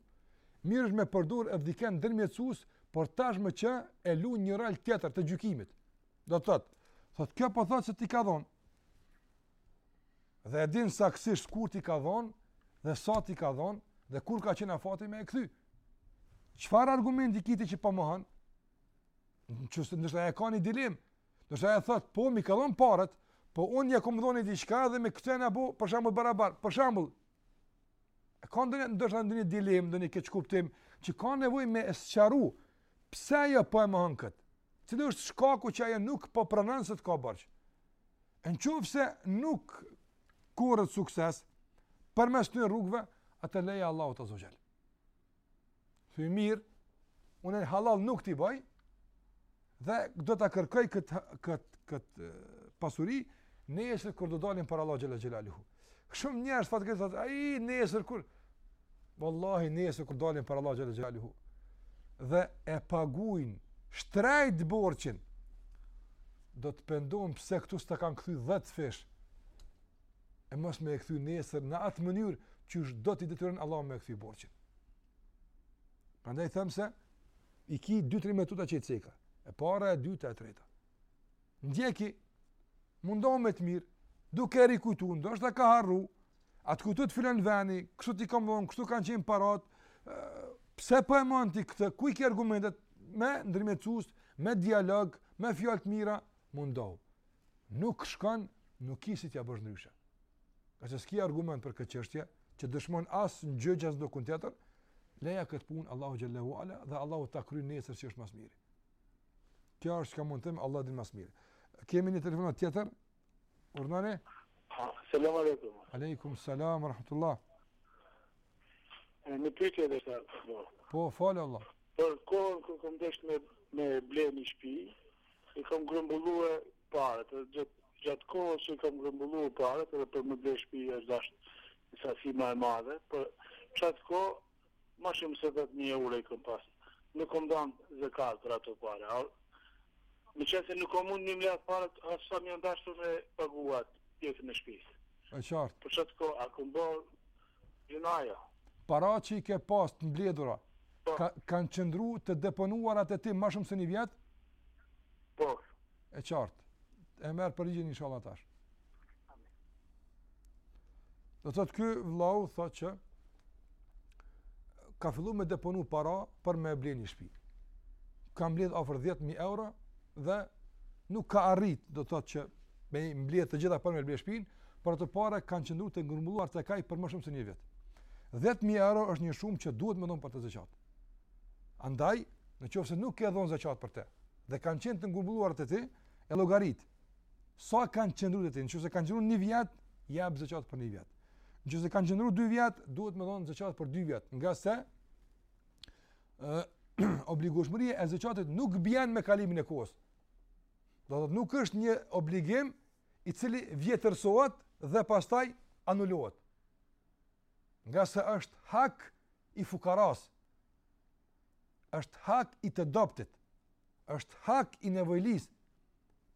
A: mirë është me përdor edhe dikën ndërmjetësues, por tash më që e luan një rol tjetër të gjykimit. Do të thotë, thotë kjo po thotë se t'i ka dhon, Dhe e din saksisht kur t'i ka dhon dhe sa t'i ka dhon dhe kur ka qenë afati me e kthy. Çfarë argumenti ki ti që po mohon? Nëse ndoshta e ka një dilemë, ndoshta ajo thot, po m'i ka dhon parat, po unë ja kam dhon një diçka dhe me këtë jena bo për shembull barabar. Për shembull, e ka ndonjë ndoshta ndonjë dilemë, ndonjë keqkuptim që ka nevojë me u sqaru pse ajo po e mohon kët. Cili është shkaku që ajo nuk po pranon se të ka borxh? Në qoftë se nuk korret sukses përmes këtyre rrugëve, atëherë leja Allahut azze ue xhel. Thuj mirë, unë hallall nuk t'i bëj, dhe do ta kërkoj këtë kët, kët, pasuri, nesër kur do dalim para Allahut xhele xhelaluhu. Shumë njerëz fatë këtë, fatë, ai nesër kur, Vallahi nesër kur dalim para Allahut xhele xhelaluhu, dhe e pagujnë shtrejt borxhin, do të pendohen pse këtu s'ta kanë kthy dhjetëfish, e mos me e këthy nesër në atë mënyrë që është do të detyron Allahu me e këthy borxhin. Prandaj them se, i ki 2-3 metoda që i ceka, e para, e dyta, e treta. Ndjeki, mundohu me të mirë, duke e rikujtu, ndoshta ka harru, a të kujtohet filan veni, kështu t'i kam dhonë, kështu kanë qenë parat, pse po e mohon ti këtë, ku i ke argumentet, me ndërmjet me dialog, me fjallë të mira, Mundohu. Nuk shkon, nuk ki si t'ia bësh ndryshe. Kaqë s'ki argument për këtë çështje, që dëshmon as në gjyq as dikun tjetër, leja këtë punë Allahut xhel-le ve ala dhe Allahu ta kry nesër që është ma s'miri. Kjo është çka mund të them, Allahu din ma s'miri. Kemi një telefonatë tjetër, urdhnoni?
F: Selam aleikum.
A: Aleikum, selam, rahmetullah.
F: Një pyetje deshta, po.
A: Po, falë Allahut.
F: Për kohën kur kam dashtë me, me ble një shpi, I kam grumbullu paret, gjatë gjatë kohës që i kam grumbullu paret edhe për me ble shpi është dasht një sasi ma e madhe, për qatë kohë ma shumë se 10.000 euro i kam pas. Nuk kam dhanë zekat për ato pare. A, meqenëse nuk kam mund me i mledh paret, aq sa më janë dashtë me pagu atë pjesën e shpisë.
A: E qartë.
F: Për qatë kohë, a kam bërë Gjynah?
A: Paratë që i ke pasë të mbledhura,
F: po.
A: A kanë qëndru të deponuara te ti ma shumë se një vjet?
F: Po.
A: E qartë. E merr përgjigjen inshallah tash. Do të thotë ky vllau thotë që ka fillu me deponu para për me ble një shpi. Ka mbledh afër 10.000 euro dhe nuk ka arrit do të thotë që me mbledh të gjitha për me ble shpinë, por ato para kanë qëndruar të grumbulluar tek ai për më shumë se një vit. 10000 euro është një shumë që duhet me dhon për të zeqat. Andaj, në qoftë se nuk ke dhon zeqat për të dhe kanë qenë të grumbulluar te ti, e llogarit. Sa kanë qëndruar te ti, nëse kanë qëndruar një vit, jap zeqat për një vit. Nëse kanë qëndruar dy vjet, duhet me dhon zeqat për dy vjet, ngase ë obligueshmëria e zeqatit nuk bjen me kalimin e kohës. Do të thotë nuk është një obligim i cili vjetërsohet dhe pastaj anulohet. Ngase është hak i fukarasë, është hak i të dobtit, është hak i nevojlisë,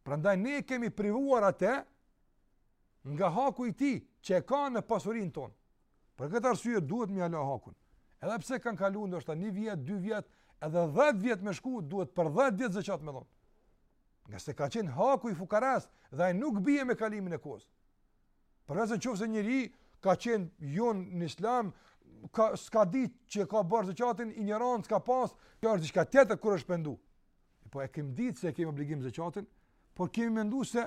A: prandaj ne e kemi privuar atë nga haku i tij që e ka në pasurinë tonë. Për këtë arsye duhet me ia la hakun. Edhe pse kanë kalu ndoshta 1 vjet, 2 vjet, edhe 10 vjet me shku, duhet për 10 vjet zeqat me dhon. Nga se ka qenë haku i fukarasë dhe ai nuk bie me kalimin e kohës. Përveç në qoftë se njeri ka qenë jonë në islam, ka s'ka dit që ka borxh zeqatin, injorancë ka pas, kjo është diçka tjetër kur është pendu. Po e kemi dit se kemi obligim zeqatin, por kemi mendu se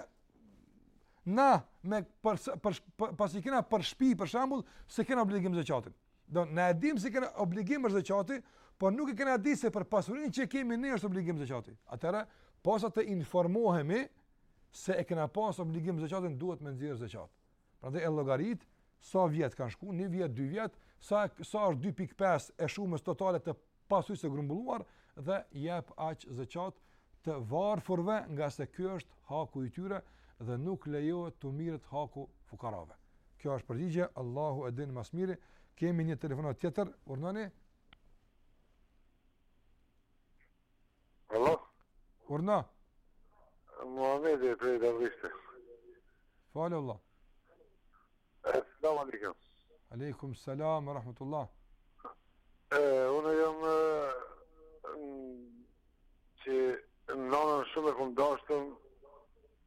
A: na me për, për, për pasi kena për shtëpi për shembull, se kena obligim zeqatin. Do na e dimë se kena obligim zeqatin, por nuk e kena dit se për pasurinë që kemi ne është obligim zeqati. Atëherë posa të informohemi se e kena pas obligim zeqatin duhet me nxjerr zeqat. Prandaj e llogarit sa vjet kanë shku, një vjet, dy vjet, sa sa është 2.5 e shumës totale të Pasurisë së grumbulluar dhe jep aq zeqat të varfërve ngase ky është haku i tyre dhe nuk lejohet t'u merret haku fukarave. Kjo është përgjigje, Allahu e din më së miri, kemi një telefonat tjetër, urnoni?
F: Alo?
A: Urno.
F: Muhamedi prej Davriste.
A: Falë Allah.
F: Selam aleikum.
A: Aleikum selam wa rahmetullah.
F: E, unë jam e, që nënën shumë e këmë dashtëm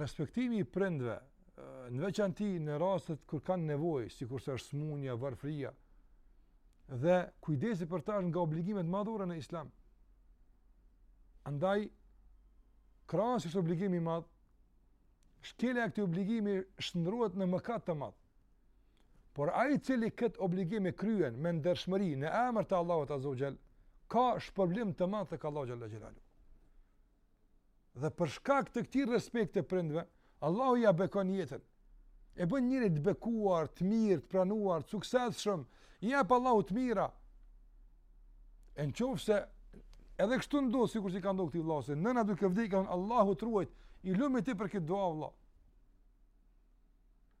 A: Respektimi i prindve, në veçanti në rastet kur kanë nevojë, sikurse është smunja, varfëria, dhe kujdesi për ta është nga obligimet madhore në Islam. Andaj krahas se është obligimi i madh. Shkelja e këtij obligimi shndrohet në mëkat të madh. Por ai i cili kët obligim e kryen me ndershmëri në emër të Allahut Azza wa Jall, ka shpërblim të madh tek Allahu Jalla Jalalu. Dhe për shkak të këtij respekti të prindve, Allahu ja bekon jetën. E bën njeri të bekuar, të mirë, të pranuar, të suksesshëm, i jep Allahu të mira. E në qoftë se edhe kështu ndodh, sikur që i ka ndodhë këtij vllai, se nëna duke vdek, ka thënë Allahu të ruajt, i lumi ti për këtë dua vlla.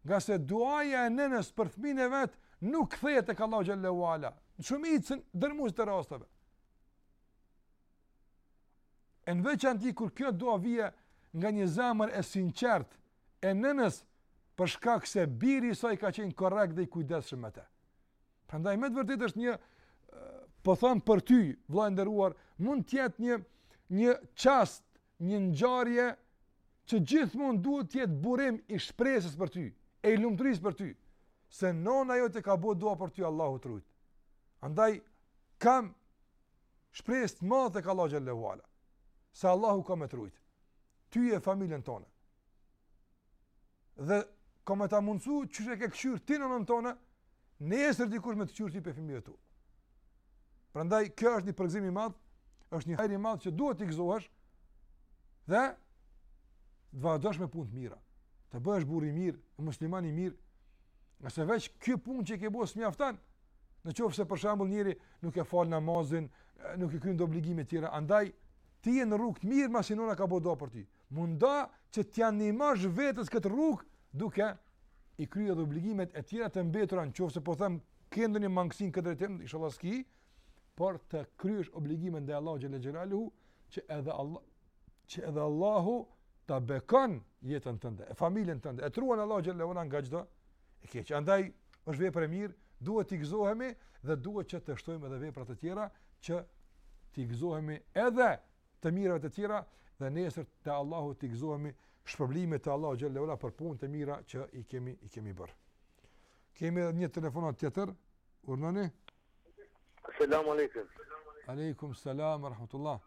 A: Nga se duaja e nënës për fmijën e vet, nuk kthehet tek Allahu Jalla wa Ala, në shumicën dërmuese të rasteve. E në veçanti kur kjo dua vjen nga një zemër e sinqert e nënës për shkak se biri i saj ka qenë korrekt dhe i kujdesshëm me të. Prandaj me të vërtetë është një po thon për ty, vëlla i nderuar, mund të jetë një një çast, një ngjarje që gjithmonë duhet të jetë burim i shpresës për ty, e i lumturisë për ty, se nona jote ka bo dua për ty Allahu të rujt. Andaj kam Shpresë të madhe tek Allahu xhelle ue ala. Se Allahu ka me t'rujt. Ty e familjen tonë. Dhe ka me ta mundësu qysh e ke kqyrë ti nonën tonë, nesër dikush me të kqyrë ty prej fëmijëve tu. Prandaj, kjo është një përgëzim i madh, është një hajr i madh që duhet t'i gëzohesh, dhe të vazhdosh me punë të mira, të bëhesh burrë i mirë, e musliman i mirë, se veç kjo punë që e ke bo s'mjafton, Në qoftë se për shembull njeri nuk e fal namazin, nuk i kryen do obligime tjera, andaj ti je në rrugë të mirë masi nona ka bo dua për ty. Mundohu që t'ja nimosh vetes këtë rrugë duke i krye edhe obligimet e tjera të mbetura në qoftë se po them ke ndonjë mangësi n'këtë drejtim, ishalla s'ki, por t'i kryesh obligimet ndaj Allahut xhelle xhelaluhu që edhe Allah, që edhe Allahu ta bekon jetën tënde, e familjen tënde, e t'ruan Allahu xhelle ue ala nga çdo e keq. Andaj është vepër e mirë, duhet t'i gëzohemi dhe duhet që të shtojmë edhe vepra të tjera që t'i gëzohemi edhe të mirave të tjera dhe nesër te Allahu t'i gëzohemi shpërblimet te Allahu xhelle ue ala për punë të mira që i kemi i kemi bërë. Kemi një telefonatë tjetër, urnoni.
F: Selam aleikum.
A: Aleikum selam rahmetullah.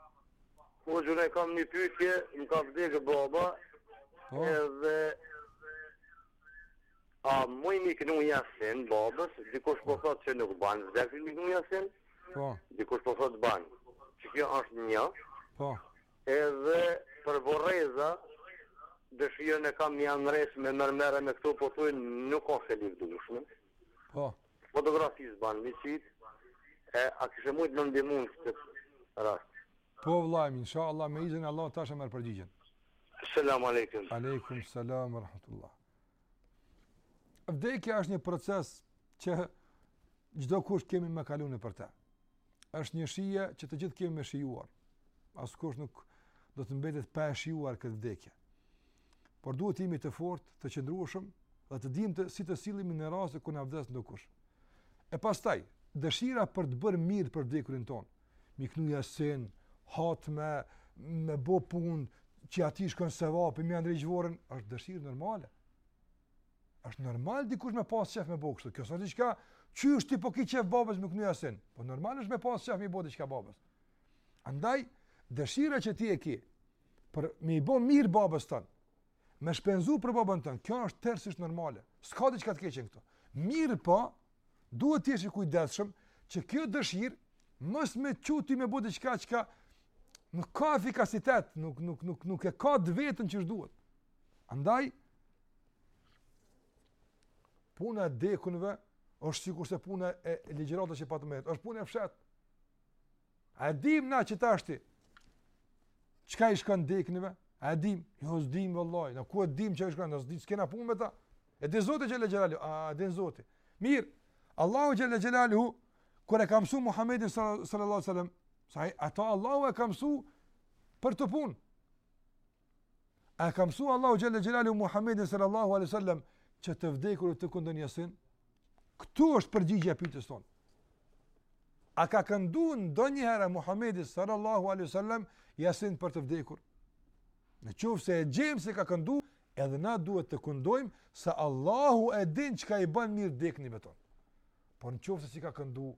F: Po ju ne kam një pyetje, më ka dekë baba.
A: Po.
F: Edhe a muj me i knu Jasin babës, dikush po thot se nuk ban, t'dekmit me i knu Jasin.
A: Po.
F: Dikush po thot ban. Qe kjo është një.
A: Po.
F: Edhe për vorreza dëshirën e kam me ja ndreq me mermer e me këtu po thuj nuk asht e livdushme.
A: Po.
F: Fotografi s'ban me qitë e a kishe mujt me m'ndihmu në këtë rast.
A: Po vëlla im inshallah me iznin e Allahut tash e merr përgjigjen.
F: Selam
A: alejkum. Alejkum selam rahmetullah. Vdekja është një proces që çdokush kemi me kalu nëpër të. Është një shije që të gjithë kemi me e shijuar. Askush nuk do të mbetet pa e shijuar këtë vdekje. Por duhet të jemi të fortë, të qëndrueshëm dhe të dimë se si të sillemi në raste kur na vdes ndokush. E pastaj, dëshira për të bërë mirë për t'vdekurin tonë, me i knu Jasin, hatme, me bo punë që atij i shkon sevapi, me ja ndreq vorrin, është dëshirë normale. Është normal dikush me pas qef me bo kështu. Kjo s'osht diçka qysh ti po ki qef babës me i knu Jasin. Po normal është me pas qef me i bo diçka babës. Andaj dëshira që ti e ke për me i bo mirë babës tonë, me shpenzu për babën tonë, kjo është tërësisht normale. S'ka diçka të keqe n'këto. Mirëpo, duhet të jesh i kujdesshëm që kjo dëshirë mos me t'çu ty me bo diçka çka nuk ka efikasitet, nuk nuk nuk nuk e ka të vetën që duhet. Andaj puna e t'dekunve është sikurse puna e ligjëratës që patëm, është punë e fshehtë. A e dim na qe tashti? Çka i shkon dekunve? A e dim? Jo, s'dim vallahi. Na ku e dim çka i shkon? Na s'di, s'kena punë me ta. E din Zoti xhele xhelalu. E din Zoti. Mirë. Allahu xhele xhelalu kur e ka mësu Muhamedin sallallahu alaihi wasallam, se atë Allahu e ka mësu për këtë punë. A e ka mësu Allahu xhele xhelalu Muhammedin sallallahu alaihi sallam që të vdekurit t'u këndon jasin? Këtu është përgjigja pytjes tonë. A ka këndu ndonjëherë Muhammedi sallallahu alaihi sallam jasin për të vdekur? Në qoftë se e gjejmë se ka këndu, edhe na duhet të këndojmë se Allahu e din çka i ban mirë dekunve tonë. Por në qoftë se s'i ka këndu,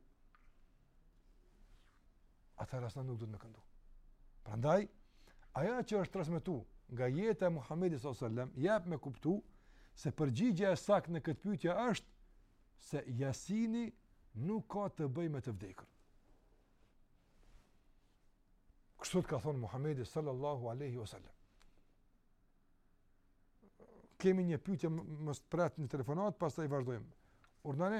A: Atëherë as na nuk duhet me këndu. Prandaj, aja që është transmitu nga jeta e Muhammedi s.a.s. jep me kuptu se përgjigja e saktë në këtë pytje është se jasini nuk ka të bëjë me të vdekur. Kështu ka thonë Muhammedi sallallahu aleyhi wa sallam. Kemi një pytje, më
G: pret një telefonatë, pastaj vazhdojmë. Urdhnoni?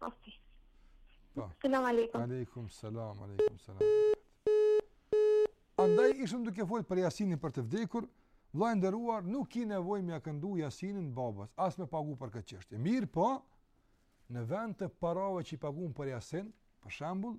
G: Okej.
A: Po.
G: Selam aleikum.
A: Aleikum selam, aleikum selam. Andaj ishim duke fol për jasinin për të vdekur, vëlla i nderuar, nuk ki nevojë me ia këndu jasinin babës, as me pagu për këtë çështje. Mirëpo, në vend të parave që i pagun për jasin, për shembull,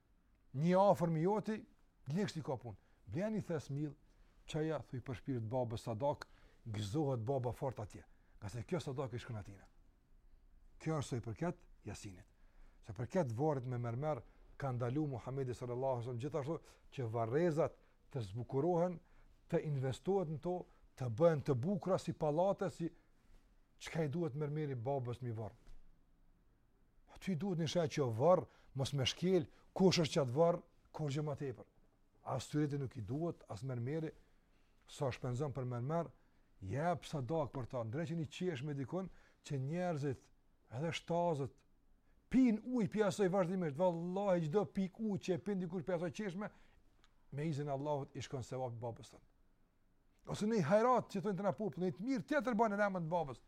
A: Një afërm i joti, lekë s'ka punë. Bleni ni thes mill, çoja thuj për shpirt babës sadakë, gëzohet baba fort atje. Ngase kjo sadakë i shkon atina. Kjo sa i përket Jasinit. Sa i përket varrit me mermer ka ndalu Muhamedi sallallahu alaihi wasallam gjithashtu që varrezat të zbukurohen, të investohet në to, të bëhen të bukura si pallate, si çka i duhet mermeri babës mbi varr. Aty i duhet një nishan që o varr, mos me shkel, kush është qat varr, kurgjo ma tepër. As tyrbeti nuk i duhet, as mermeri, sa shpenzon për mermer, jep sadakë për ta, ndreqe një çeshme dikun, që njerëzit, edhe shtazët, pin ujë pi asoj vazhdimisht, vallahi çdo pikë ujë që e pin dikush pi asoj çeshme, me izën e Allahut i shkon sevap babës ton. Ose një hajrat qi thonë te na populli, një të mirë tjetër bane në emër të babës.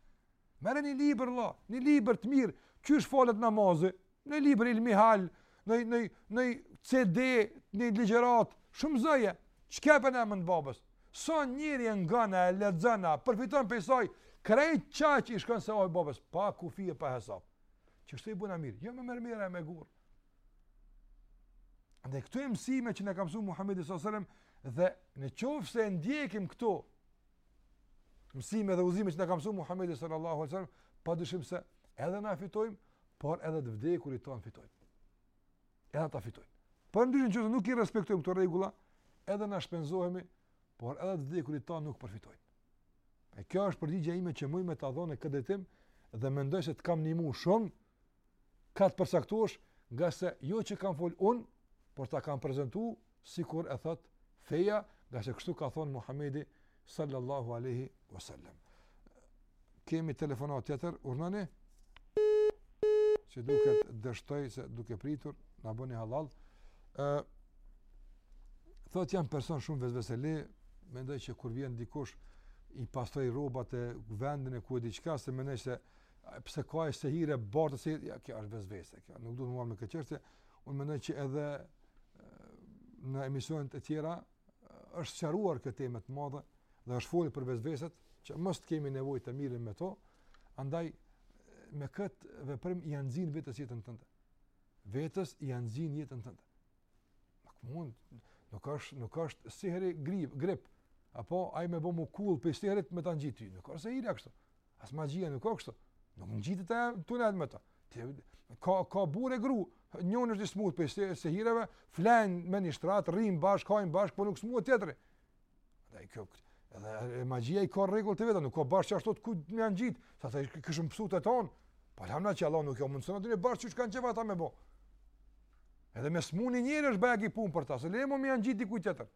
A: Merre një libër, la, një libër të mirë, qysh falet namazi, një libër ilmihal, një, një, një CD, një ligjëratë, shumëzoje, shkepe në emër të babës. Sa njeri e ngon e lexon, përfiton prej saj, krejt qaq i shkon sevap babës, pa kufi e pa hesap. Qështu i bën mirë, jo me mermere e me gurë. Dhe këto janë mësime që në ka mësu Muhammedi s.a.s. Dhe në qoftë se ndjekim këto mësime dhe udhëzime që na ka mësu Muhammedi s.a.s. Pa dyshim se edhe na fitojmë, por edhe të vdekurit tonë fitojnë. Edhe ata fitojnë. Por në qoftë që nuk i respektojmë këto rregulla, edhe na shpenzohemi, por edhe të vdekurit tonë nuk përfitojnë. E kjo është përgjigja ime që muj me ta dhonë këtë dhe mendoj se të kam ndihmu shumë, Ka të përcaktohesh, ngase jo që kam fol unë, por ta kam prezantu sikur e thot feja, ngase kështu ka thon Muhamedi sallallahu alaihi wasallam. Kemi telefonatë tjetër, urdhnoni. Që duket dështoi duke pritur, na bëni halal. Thot jam person shumë vesveseli, mendoj që kur vjen dikush i pastroj rrobat e vendin ku e diçka se mendoj se A pse ka sehire bartë se ja kjo është vesvese kjo. Nuk duhet të merremi me këtë çështje. Unë mendoj që edhe në emisionet e tjera është sqaruar këtë temë të madhe dhe është folur për vesveset që mos të kemi nevojë të mirremi me to. Andaj me kët veprim ia nxin vetes jetën tënde. Vetes ia nxin jetën tënde. Nuk mund, nuk është, nuk është sehiri grip, grip. Apo ai me bo m'u kullë pej sehirit me ta ngjit ty. Nuk është sehiri kështu. As magjia nuk është kështu. Nuk ngjitet te un e me ta. Ka ka burrë e gru, njoni është i smut pej sehireve, flejnë n'një shtrat, rrinë bashkë, hajnë bashkë, po nuk smuhet tjetri. Dhe kjo edhe magjia i ka rregullat e veta, nuk ka bash qashtu me ja ngjit, sa të kishim pësuar të tonë. Po domethonë që Allahu nuk jau mundëson atyne bash qysh kanë qef ata me bo. Edhe me smuni njeri është bajagi punë për ta, se le mo me ja ngjit dikujt tjetër.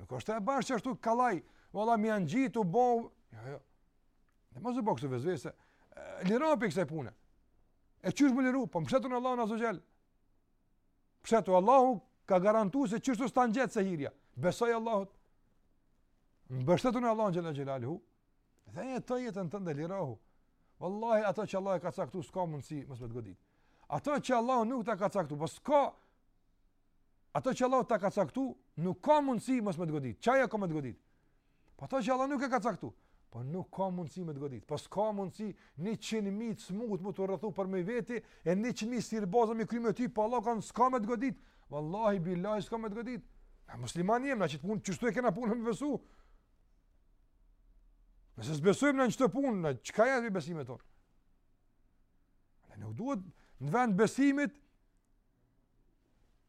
A: Nuk është bash qashtu kollaj, valla me ja ngjit u bë. Jo, jo. Mos bo kso vesvese. Lirohu pej kësaj pune. E qysh m'u liru, po mbështetu n'Allahun azze ve xhel. Mbështetu, Allahu ka garantuar se qështu s'ta ngjet sehirja. Besoji Allahut. Mbështetu n'Allahun xhele xhelaluhu. Dhe jeto jetën tënde, lirohu. Wallahi ato që Allahu ka caktu s'ka mundësi mos me të godit. Ato që Allahu nuk ta ka caktu, po s'ka Ato që Allahu ta ka caktu, nuk ka mundësi mos me të godit. Qajo ka me të godit. Po ato që Allahu nuk e ka caktu. Po nuk ka mundësi me të godit. Po s'ka mundësi njëqind mijë të smut me të rrethu përmi veti, e njëqind mijë sihirbaza me krye me ty, po Allah kanë s'ka me të godit. Wallahi, billahi, s'ka me të godit. Na musliman jemi, na qët punë, qështu e kena punën me besu. Nëse s'besojmë na në qëtë punë, në çka janë besimet tona? Ne nuk duhet në vend besimit,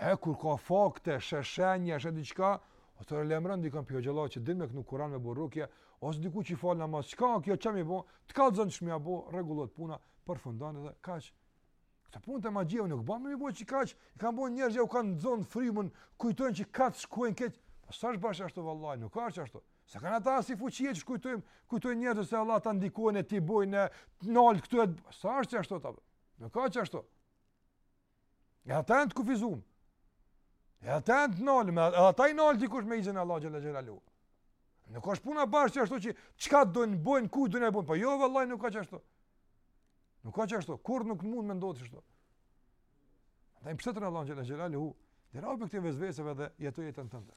A: E kur ka fakte, sheh shenja, sheh diçka, o e lajmëron dikën prej hoxhallarë që din me kënu kuran me bo rukje, ose dikush që e fal namaz, çka kjo qysh me i bo, të kallzon qysh me i bo, rregullohet puna, përfundon edhe kaq. Këto punët e magjisë, nuk bon me i bo qikaq, i kanë bo njerëzit u kanë zonë frymën, kujtojnë që kaq shkojnë keq, po s'është bash qashtu vallahi, nuk a qashtu. S'e kanë ata asi fuqie që kujtojmë, kujtojnë njerëzit se Allah ta ndikojnë e ti bojnë, të naltë këtu e... S'është qashtu, ta Nuk a qashtu. Edhe ata janë të kufizum. Edhe ata janë të nalun, edhe ata i nal dikush me iznin e Allahut xhelle xhelaluhu. Nuk është puna bash qashtu që çka të dojnë bojnë, kujt dojnë ia bojnë, pa po jo vallahi nuk a qashtu. Nuk a qashtu, kurrë nuk mund me ndodhë qashtu. Andaj mbështetu në Allahun xhelle xhelaluhu, dhe largohu pi këtyre vesveseve dhe jeto jetën tënde.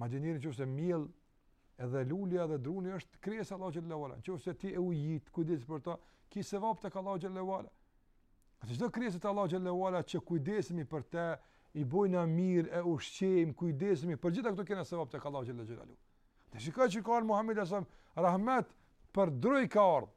F: Madje njeri në
A: qoftë se mjell edhe lulja dhe druni është krijesë e Allahut xhelle ue ala. Nëse ti e ujit, kujdesesh për ta, ki sevap tek Allahu xhelle ue ala. Atë çdo krijesë të Allahut xhelle ue ala që kujdesemi për të, i bojna mirë, e ushqejmë, kujdesemi për gjitha këto kena sevap tek Allahu xhelle ue ala. Dhe shikoj që ka Muhamedi sa rahmet për druj ka ardh.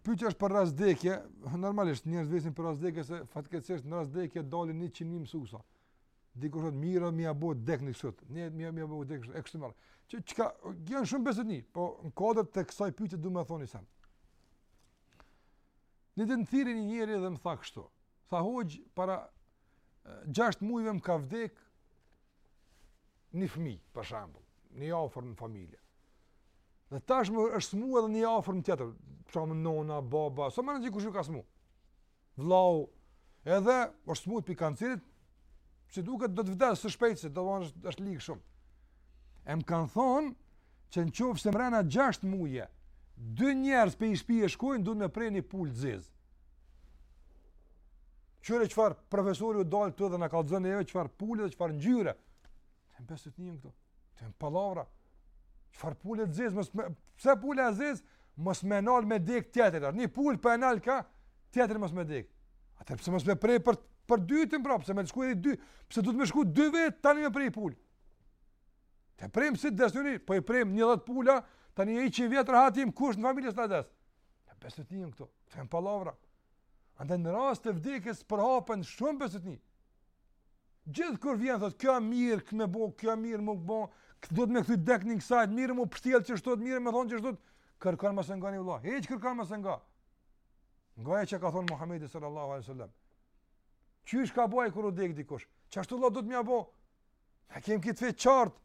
A: Pyetja është për
F: rast vdekje,
A: normalisht njerëz vesin për rast vdekje se fatkeqësisht në rast vdekje dalin 100 mijë mësuesa. Dikush thotë mirë me ia bo t'deknit kështu. Një me ia bo t'deknit e kështu me radhë. Çka janë shumë besëtni, po në kuadër të kësaj pyetje du me thonë ni sen. Një ditë thirri një njeri dhe më tha kështu. Tha hoxhë para 6 muajve më ka vdek një fëmijë, për shembull, një i afërm në familje. Dhe tash më është smu edhe një i afërm tjetër, për shembull nona, baba, së më në gjithë kush ju ka smu. Vlau, edhe është smut pi kancerit, si duket do të vdesë së shpejti, se domethënë është ligë shumë. E më kanë thonë, që në qofë se mrena 6 muje, dy njerëz pi ni shpie shkojnë, duhet me pre një pulë të zezë. Kqyre çfarë profesori u dalë tash me na kallzu neve, çfarë pule dhe çfarë ngjyre. Janë besëtni këto, janë pallavra. Çfarë pule të zezë, mos me, pse pulë të zezë, mos me nalë me dekë tjetri. Një pulë po e nalka tjetrin mos me dekë. Atëherë pse mos me pre për, për dy të mpra, pse me të shku edhe dy, pse duhet me shku dy vetë, tani me pre pulë. Ta prejmë si të desë njëri, po i prejmë një dhetë pula, tani niqind vjet rahat jemi, kush në familje s'na des. Janë besëtni këto, janë pallavra. Andaj në rast të vdekjes përhapen shumë besëtni. Gjithkush vjen, thotë, kjo e mirë, me bo, kjo e mirë me bo, këtë duhet me kthy t'deknin kësajt, mirë me pështjellë qështu, mirë me thonë qështu, kërkan mos e ngo një vlla, hiç kërkan mos e ngo. Ngoje çka ka thonë Muhammedi sallallahu alai sallam. Qysh ka bo kur u dekë dikush? Qashtu vlla duhet me ja bo. Na kem këtë fe t'qartë.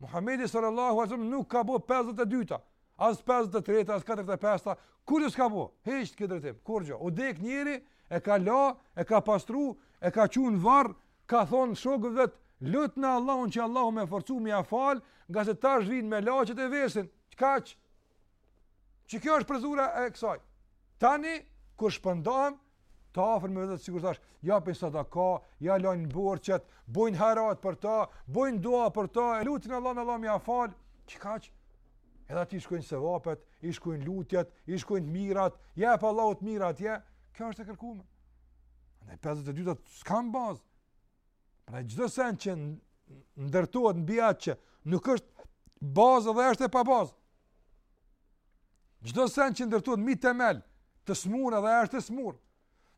A: Muhamedi sallallahu alaihi wasallam nuk ka bo 52-ta, as 53-ta, as 45-ta, kurrë s'ka bo. Hiç këtë drejtim, kurrë. U dek njeri, e ka la, e ka pastru, e ka çu n'varr, ka thon shokëve t'vet, lutne Allahun që Allahu me forcu, me ia fal, ngase tash vin melaqet e vesin. Kaq. Qi kjo është procedura e kësaj. Tani kur shpërndahen, të afërmit e vet sikur thash, japin sadaka, ja lajn borxhet, bojn hajrat për ta, bojn dua për ta, e lutin Allahun, Allahu me ia fal, kaq. Edhe atij i shkojn sevapet, i shkojn lutjet, i shkojn t'mirat, ja jep Allahu t'mira atje, kjo është e kërkume. Ndaj 52-tat s'kan bazë. Pra çdo sen që ndërtohet mbi atë që nuk është bazë dhe është e pabazë. Çdo sen që ndërtohet mbi temel të smur dhe është e smur.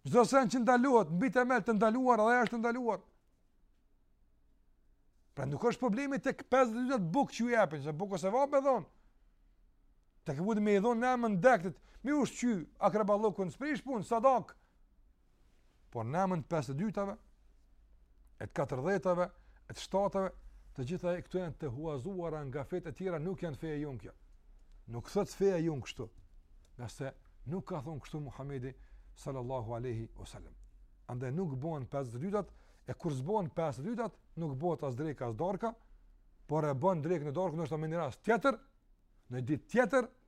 A: Çdo sen që ndalohet mbi temel të ndaluar dhe është e ndaluar. Pra nuk është problemi tek 50 lira bukë që ju japin, se buka sevap me dhon. Tek mund me i dhon në emën t'dektit, me ushqy akraballëkun, s'prish pun sadak. Por në emën të pesëdhetedytave, e të katërdhetave, e të shtatave, të gjitha këto janë të huazuara nga fetë e tjera, nuk janë feja jonë kjo. Nuk thotë feja jonë kështu, nëse nuk ka thonë kështu Muhammedi sallallahu alaihi wasallam. Andaj nuk bëhen pesëdhetedytat, e kur s'bohen pesëdhetedytat, nuk bëhet as dreka, as darka, por e bën drekën, darkën, ndoshta me ni rast tjetër, ni ditë tjetër,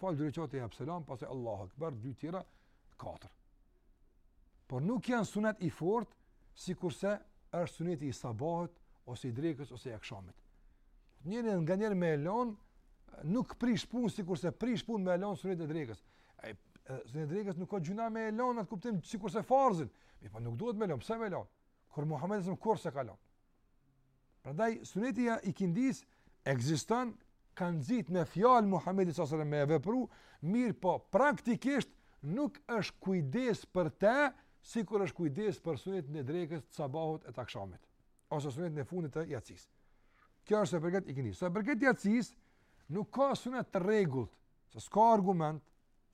A: Fal dy rekate jap selam, pastaj Allahu Akbar, dy tjera, katër. Por nuk janë sunet i fort, sikurse është suneti i sabahut, ose i drekës, ose i akshamit. Njeri nganjëherë me e lon, nuk prish pun, sikurse prish pun me e lon sunetin e drekës. E, sunetin e drekës nuk ka gjynah me e lon n'atë kuptim, sikurse farzin. Mirëpo nuk duhet me e lon, pse me e lon? Kur Muhammedi a.s. kurrë s'e ka lon? Prandaj suneti i ikindis ekziston ka nxit me fjalë Muhamedi sallallahu alajhi wasallam me vepru, mirëpo praktikisht nuk është kujdes për të, sikur është kujdes për sunetin e drekës, të sabahut e t'akshamit, ose sunetin e fundit të jacis. Kjo është sa i përket ikindis. Sa i përket jacis, nuk ka sunet të rregullt, se s'ka argument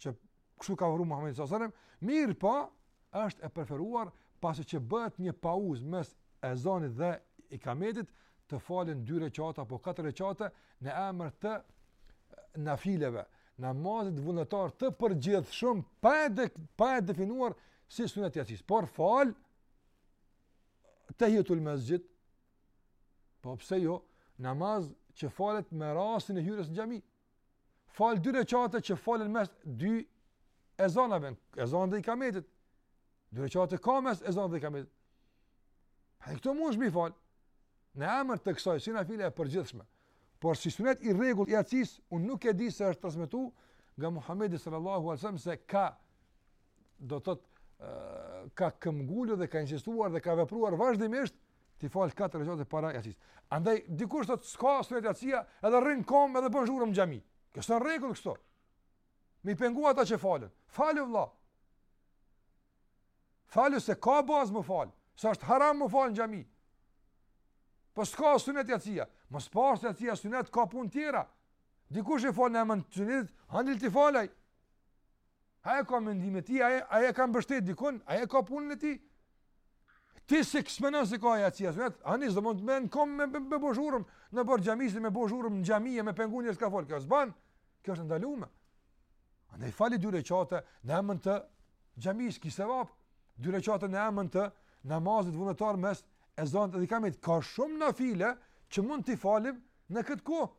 A: që Kështu ka vepru Muhammedi s.a.s. Mirëpo është e preferuar pasi që bëhet një pauzë mes ezanit dhe ikametit të falen dy reqate apo katër reqate në emër të nafileve, namazit vullnetar të përgjithshëm pa e, de, pa e definuar si sunet i jacis. Por fal tehijetul mesxhid, po pse jo, namaz që falet me rastin e hyrjes në xhami, Fal dy rekate që falen mes dy ezanave, ezanit dhe ikametit. Dy rekate ka mes ezanit dhe ikametit. Pra këto mundesh me i fal. Në emër të kësaj, si nafile e përgjithshme. Por si sunet i rregullt i jacisë, unë nuk e di se është transmitu nga Muhammedi sallallahu alësem se ka do të të ka këmbëngulë dhe ka insistuar dhe ka vepruar vazhdimisht Ti fal katër rekate para jacisë. Andaj dikush thotë s'ka sunet jacia, edhe rrin n'kom edhe bën zhurmë në xhami. Kjo s'është n'rregull kështu. Me i pengu ata që falën. Falu vëlla. Falu se ka bazë me fal. S'është haram me fal në xhami. Po s'ka sunet jacia. Mos pastë jacia sunet, ka punë tjera. Dikush e fal në emën e sunetit, ani ti fali. Ai e ka mendimin e tij, ai ai e ka mbështet dikun, ai e ka punën e tij. Ti si s'menon se ka jacia sunet, ani s'mundesh me nejt n'kom me me bo zhurmë, në oborr t'xhamisë me bo zhurmë në xhami e me pengu njerëz kah falen, kjo s'ban. Kjo është ndaluar. Andaj fali dy rekate në emën të xhamisë ki sevap, dy rekate në emën të namazit vullnetar mes ezanit dhe ikametit ka shumë nafile që mund t'i falim në këtë kohë.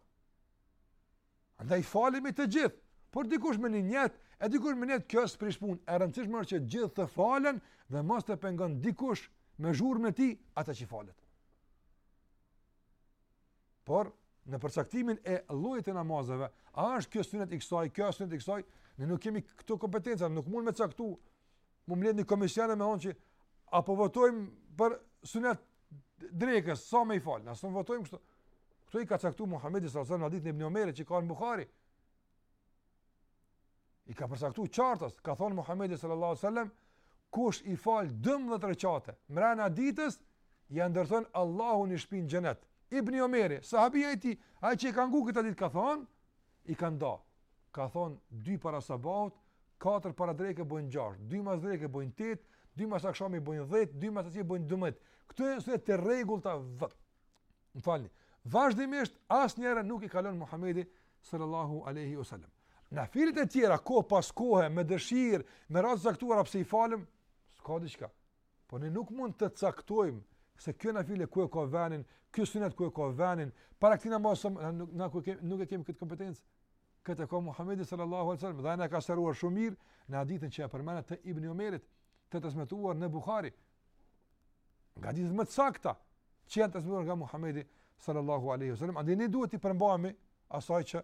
A: Andaj falemi të gjithë. Por dikush me një nijet, e dikush me nijet, kjo s'prish punë. E rëndësishme është që të gjithë të falen dhe mos të pengon dikush me zhurmë atij, atë që falet. Por në përcaktimin e llojit të namazeve, a është kjo sunet i kësaj, kjo është sunet i kësaj, ne nuk kemi këto kompetenca, nuk mund me caktu. Me mbledh një komision me thonë a po votojmë për sunet drekës, sa me i fal, na s'mund votojmë këto. Këto i ka caktu Muhammedi s.a.s. në hadithin e ibn Omerit që ka në Bukhari. I ka përcaktu qartas, ka thonë Muhammedi s.a.s. Kush i fal dymbëdhjetë rekate, mrena ditës, ia ndërton Allahu një shpi n'xhenet. Ibn Omeri, sahabi i tij, ai që e ka ngu këtë hadith ka thonë, i ka nda, ka thonë dy para sabahut, katër para dreke bëjnë gjashtë, dy mas dreke bëjnë tetë, dy mas akshami bëjnë dhjetë, dy mas asaj bëjnë dymbëdhjetë. Këto janë sunet të rregullta. Më falni. Vazhdimisht asnjëherë nuk i ka lon Muhamedi sallallahu alaihi wasallam. Nafilet e tjera, kohë pas kohë, me dëshirë, me raste të caktuara, apo s'i falim, s'ka diçka. Po ne nuk mund të caktojmë se kjo nafile ku e ka venin, ky sunet ku e ka venin, para këtij namazit nuk na ku kemi nuk e kemi këtë kompetencë. Këtë e ka Muhamedi sallallahu alaihi wasallam, dhe na e ka sqaruar shumë mirë në hadithin që e përmenda të Ibn Omerit, të transmetuar në Buhari. Nga hadithet më të sakta që janë transmetuar nga Muhamedi sallallahu alaihi wasallam, andaj ne duhet të përmbahemi asaj që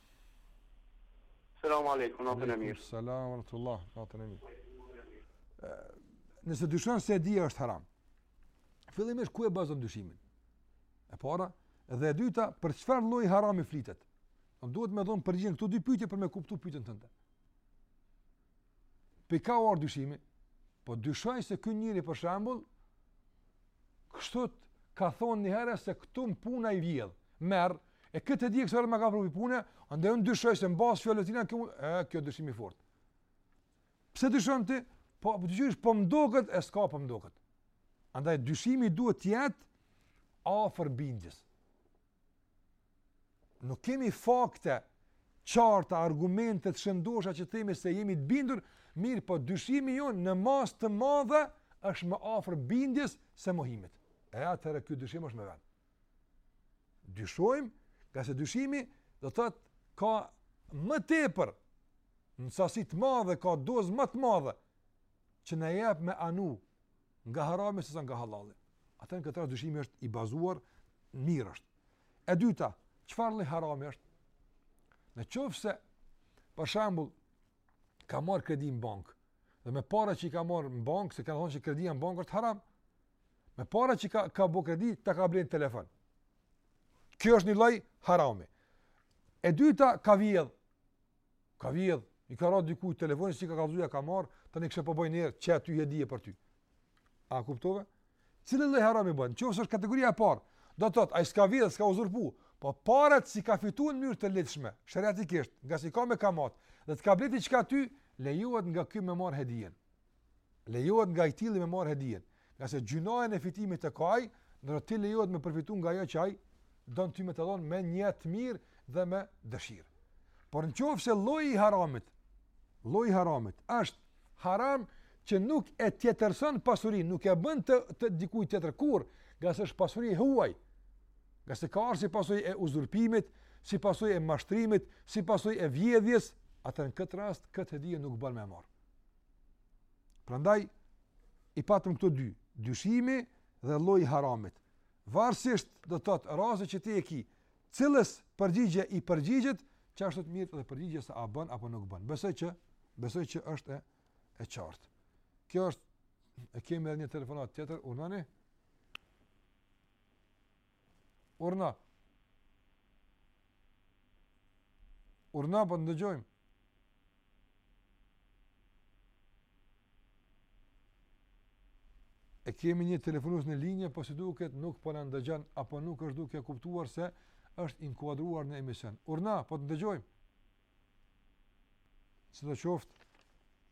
H: Selam alejkum, natën e mirë.
A: Alejkum selam wa rahmetullah, natën e mirë. Nëse dyshon se hedija është haram. Fillimisht ku e bazon dyshimin? E para dhe e dyta, për çfarë lloj harami flitet? Duhet me dhon përgjigjen këto dy pyetje për me kuptu pyetjen tënde. Pika e dyshimit, po dyshoj se ky njeri për shembull, kështu ka thonë një herë se këtu në punë ai vjedh, merr, e këtë hedije që m'ka pru prej pune, andaj unë dyshoj se në bazë fjalëve të tina, kjo, e, kjo dyshim i fortë. Pse dyshon ti? Po, po dyshoj se po më doket, e s'ka po më doket. Andaj dyshimi duhet të jetë afër bindjes. Nuk kemi fakte të qarta, argumente të shëndosha që të themi se jemi të bindur, mirëpo dyshimi jonë në masë të madhe është më afër bindjes se mohimit. E atëherë ky dyshim është me vend. Dyshojmë, ngase dyshimi do të thotë ka më tepër, në sasi të madhe, ka dozë më të madhe, që na jep me anu, nga harami sesa nga hallalli. Atëherë në këtë rast dyshimi është i bazuar, mirë është. E dyta, çfarë lloj harami është? Në qoftë se për shembull ka marr kredi në bankë dhe me para që i ka marr në bankë, se kanë thonë që kredia në bankë është haram. Me para që ka ka bo kredi, ta ka ble telefon. Kjo është një lloj harami. E dyta ka vjedh. Ka vjedh, i ka ra dikujt telefoni, s'i ka kallzu, ia ka marr, tani kishe po bon nder, qe ty hedije për ty. A kuptove? Cili lloj harami bën? Qoftë se është kategoria e parë, do të thotë ai s'ka vjedh, s'ka uzurpu, po parat s'i ka fitu në mënyrë të ligjshme, sheriatikisht, ngase i ka me kamat, dhe të ka ble diçka ty, lejohet nga ky me marr hedijen. Lejohet nga i tilli me marr hedije, ngase gjynahin e fitimit e ka ai, ndërsa ty të lejohet me përfitu nga ajo që ai don ty me të dhonë me nijet të mirë dhe me dëshirë. Por në qoftë se lloji i haramit, lloji i haramit, është haram që nuk e tjetërson pasurinë, nuk e bën të, të dikujt tjetër kurrë, ngase është pasuri e huaj, ngase ka ardhë si pasuri e uzurpimit, si pasuri e mashtrimit, si pasuri e vjedhjes, atëherë në këtë rast, këtë hedije nuk bën me marr. Prandaj i patëm këto dy, dyshimi dhe lloji i haramit. Varësisht do të thotë rasti që ti e ke, cilës përgjigje i përgjigjet, qashtu e merr edhe përgjigje se a bën apo nuk bën. Besoj që besoj që është e e qartë. Kjo është e kemi edhe një telefonat tjetër, urdhnoni. Urna. Urna, po të ndëgjojmë. E kemi një telefonus në linje, po si duket nuk po na ndëgjon, apo nuk është duke kuptuar se është inkuadruar në emision. Urna, po të ndëgjojmë. Sido qoftë,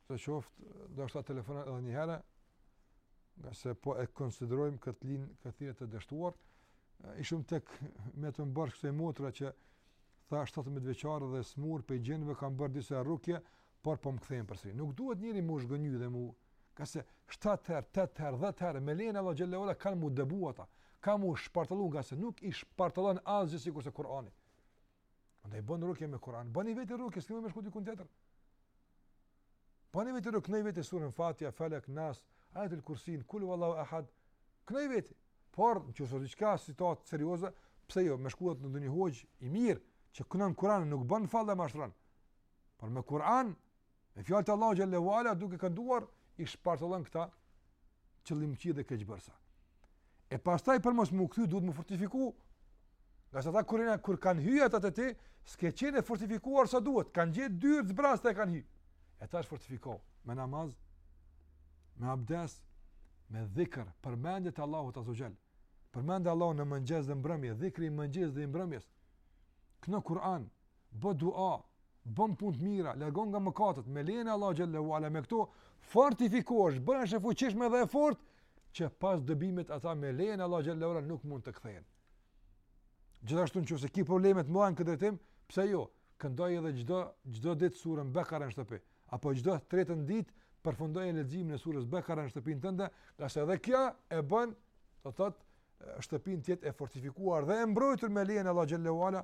A: sido qoftë, le të telefonon edhe një herë, ngase po e konsiderojmë këtë linjë, këtë linjë të dështuar, ishëm tek, me të mbaru kështu te motra që tha 17 vjeçare dhe smurë pej xhinëve kam bërë disa rukje, por po më kthehen përsëri. Nuk duhet njeri m'u zhgënjy dhe mu, qoftë 7 herë, 8 herë, 10 herë, me lejen e Allahut xhelle ve ala kanë m'u dëbu ata, kanë m'u shpartallu ngase nuk i shpartallon asgjë sikurse Kurani. Andaj bën rukje me Kur'an. Bani veti rukje, s'ke me shku dikun tjetër. Bani veti rukje, knoj veti suren Fatiha, Felek, Nas, Ajetul Kursinë, Kul huwallahu ahad. Knoj veti. Por nqoftëse është diçka situatë serioze, pse jo, me shku te ndonjë hoxhë i mirë që knon Kur'an, nuk ban fall e mashtron. Por me Kur'an Me fjalë të Allahut xhelle ve ala duke kënduar i shpartallon këta qëllimkëqij dhe keqbërësa. E pastaj për mos m'u kthy duhet m'u fortifiku. Ngase ata kur, kur kanë hyjë ata te ti, s'ke qenë e fortifikuar sa duhet, kanë gjetë dyer të zbrazta e kanë hyjë. E tash fortifikohu, me namaz, me abdes, me dhikër, përmende Allahun azze ve xhel, përmende Allahun në mëngjes dhe mbrëmje, dhikri i mëngjesit dhe i mbrëmjes, kno Kur'an, Bën dua, bën punë të mira, largohu nga mëkatet me lejen e Allahut xhelle ve ala me këto fortifikohesh, bëhesh e fuqishme dhe e fortë që pas dëbimit ata me lejen e Allahut xhelle ve ala nuk mund të kthehen. Gjithashtu nëse ke probleme të mëdha në këtë drejtim, pse jo? Këndoj edhe çdo çdo ditë suren Bekara në shtëpi, apo çdo të tretën ditë përfundoj leximin e sures Bekara në shtëpinë tënde, ngase edhe kjo e bën, do të thotë, shtëpinë të jetë e fortifikuar dhe e mbrojtur me lejen e Allahut xhelle ve ala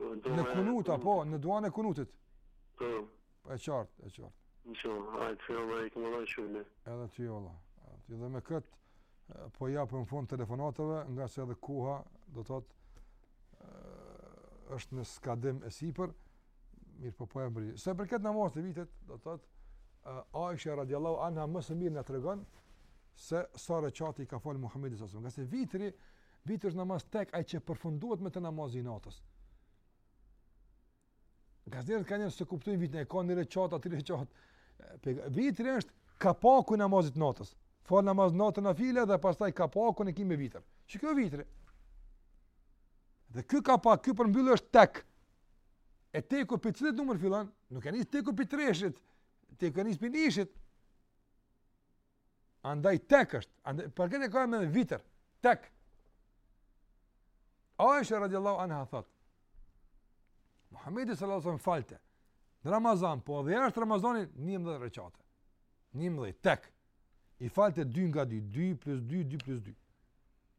A: Në kunut, apo, në duan e kunutit. Po.
I: Po e
A: qartë, e qartë. Në që, a e
I: të
A: fjo, a e
I: këmë dhe shumë.
A: Edhe të fjo, edhe Dhe me këtë, po i japim fund telefonatëve, ngase edhe koha, do të thotë, është në skadim e sipër, mirëpo po e mbrrij. Se për këtë namaz të vitrit, do të thotë, Aisha radiallahu anha më së miri na tregon, se sa reqate i ka falë Muhammedi sasëm. Ngase vitri, Vitri është namaz tek ai që përfundohet me të namazi i natës. Ngase njerëzit ka njerëz s'e kuptojnë vitrin, e ka një reqat a tri reqate. Vitri është kapaku i namazit natës. Fal namaz natën nafile dhe pastaj kapaku n'krye vitër. Qe kjo vitri? Dhe ky kapak, ky përmbyllje është tek. E teku prej cilit numër fillon? Nuk e nis teku prej treshit. Teku e nis prej nishit. Andaj tek është, andaj, për këtë e ka emrin vitër, tek. Aisha radiallahu anha thotë, Muhammedi sallallahu sallam falte, në Ramazan, po edhe jashtë Ramazanit, njëmbëdhjetë reqate, njëmbëdhjetë, tek. I falte dy nga dy, dy plus dy, dy plus dy.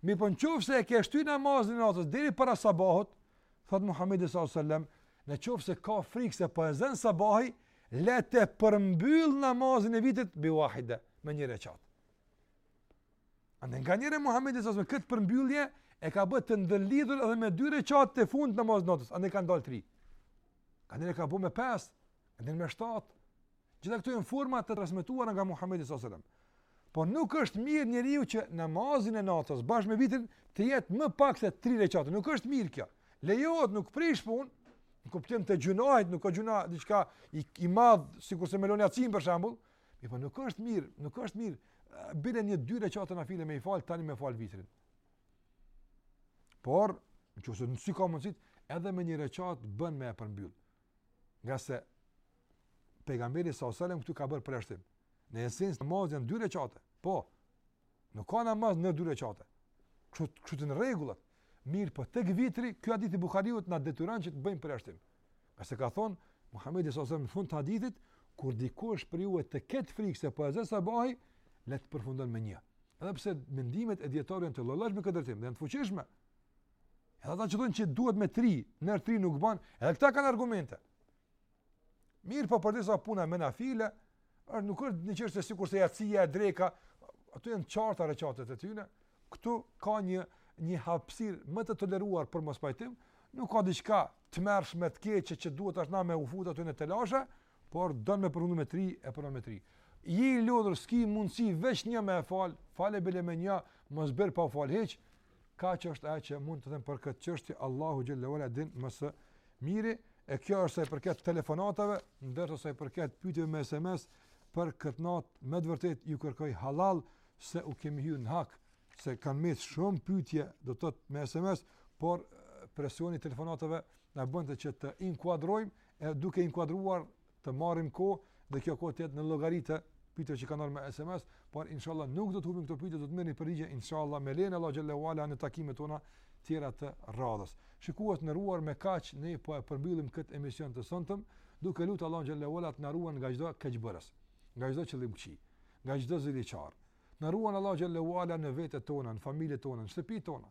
A: Mirëpo në qoftë se e ke shty namazin e natës deri para sabahut, thotë Muhammedi s.a.s. Në qoftë se ka frikë se po e zë sabahi, le ta përmbyll namazin e vitrit bi wahide, me një reqat. Andaj nganjëherë Muhammedi s.a.s. këtë përmbyllje e ka bërë të ndërlidhur edhe me dy reqat të fundit namazit të natës, andaj i ka dalë tri. Andaj e ka bërë me pesë, andaj edhe me shtatë, Të gjitha këto janë forma të transmetuara nga Muhamedi sallallahu alajhi wasallam. Po nuk është mirë njeriu që namazin e natës bashkë me vitrin të jetë më pak se 3 rekate. Nuk është mirë kjo. Lejohet nuk prish punë, në kuptim të gjunahit, nuk ka gjunah diçka i, i madh sikurse me lon jacinë për shembull. Mirëpo nuk është mirë, nuk është mirë. Bile një dy rekate nafile me i fal tani me fal vitrin. Por, nëse nuk s'ka mundësi, edhe me një rekat bën me e përmbyll. Ngase pejgamberi sa selam këtu ka bërë përjashtim. Në esencë namazi janë dy reqate. Po. Nuk ka namaz nën dy reqate. Kështu kështu janë rregullat. Mirëpo tek vitri, ky hadith i Buhariut na detyron që të bëjmë përjashtim. Ngase ka thon Muhamedi sa selam në fund të hadithit, kur dikush prej jush të ketë frikë se po e zë sabahi, le ta përfundon me një. Edhe pse mendimet e dijetarëve janë të llojllojshme në këtë drejtim, janë të fuqishme. Edhe ata që thonë që duhet me tri, nën tri nuk bën, edhe këta kanë argumente. Mirëpo përderisa puna me nafile, është nuk është një çështje sikurse jacia e dreka, ato janë të qarta reqatet e tyre. Këtu ka një një hapësirë më të toleruar për mospajtim, nuk ka diçka të tmerrshme të keqe që duhet tash na me u fut aty në telashe, por don me përfundu me tri e përfundon me tri. Je i lodhur s'ki mundësi veç një me fal, fale bile me një, mos bjer pa fal hiç, Kaq është ajo që mund të them për këtë çështje, Allahu xhel-le ve ala din më së miri, e kjo është sa i përket telefonatave, ndërsa sa i përket pyetjeve me SMS për këtë natë me të vërtetë ju kërkoj halal se u kemi hyrë në hak, se kanë met shumë pyetje do të thotë me SMS, por presioni i telefonatave na bënte që t'i inkuadrojmë e duke inkuadruar të marrim kohë dhe kjo kohë të jetë në llogari të pyetjeve që kanë ardhur me SMS, por inshallah nuk do t'i humbim këto pyetje, do të merrni përgjigje inshallah me lejen e Allahut xhel-le ve ala në takimet tona të tjera të radhës. Shikues të nderuar me kaq ne po e përmbyllim këtë emision të sontëm, duke lutur Allahun xhel-le ve ala të na ruan nga çdo keqbërës, nga çdo qëllimkeq, nga çdo ziliqar. Na ruan Allahu xhel-le ve ala në vetet tona, në familjet tona, në shtëpitë tona,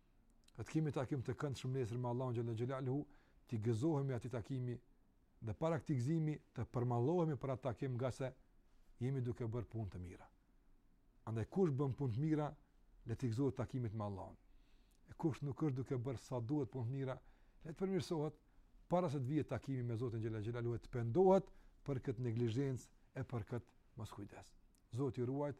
A: Të kemi takim të këndshëm nesër me Allahun xhelle xhelaluhu, t'i gëzohemi atij takimi dhe para këtij gëzimi të përmallohemi për atë takim ngase jemi duke bërë punë të mira. Andaj kush bën punë të mira, le të gëzohet takimit me Allahun. E kush nuk është duke bërë sa duhet punë të mira, le të përmirësohet para se të vijë takimi me Zotin xhelle xhelaluhu të pendohet për këtë neglizhencë e për këtë moskujdes. Zoti ju
J: ruajt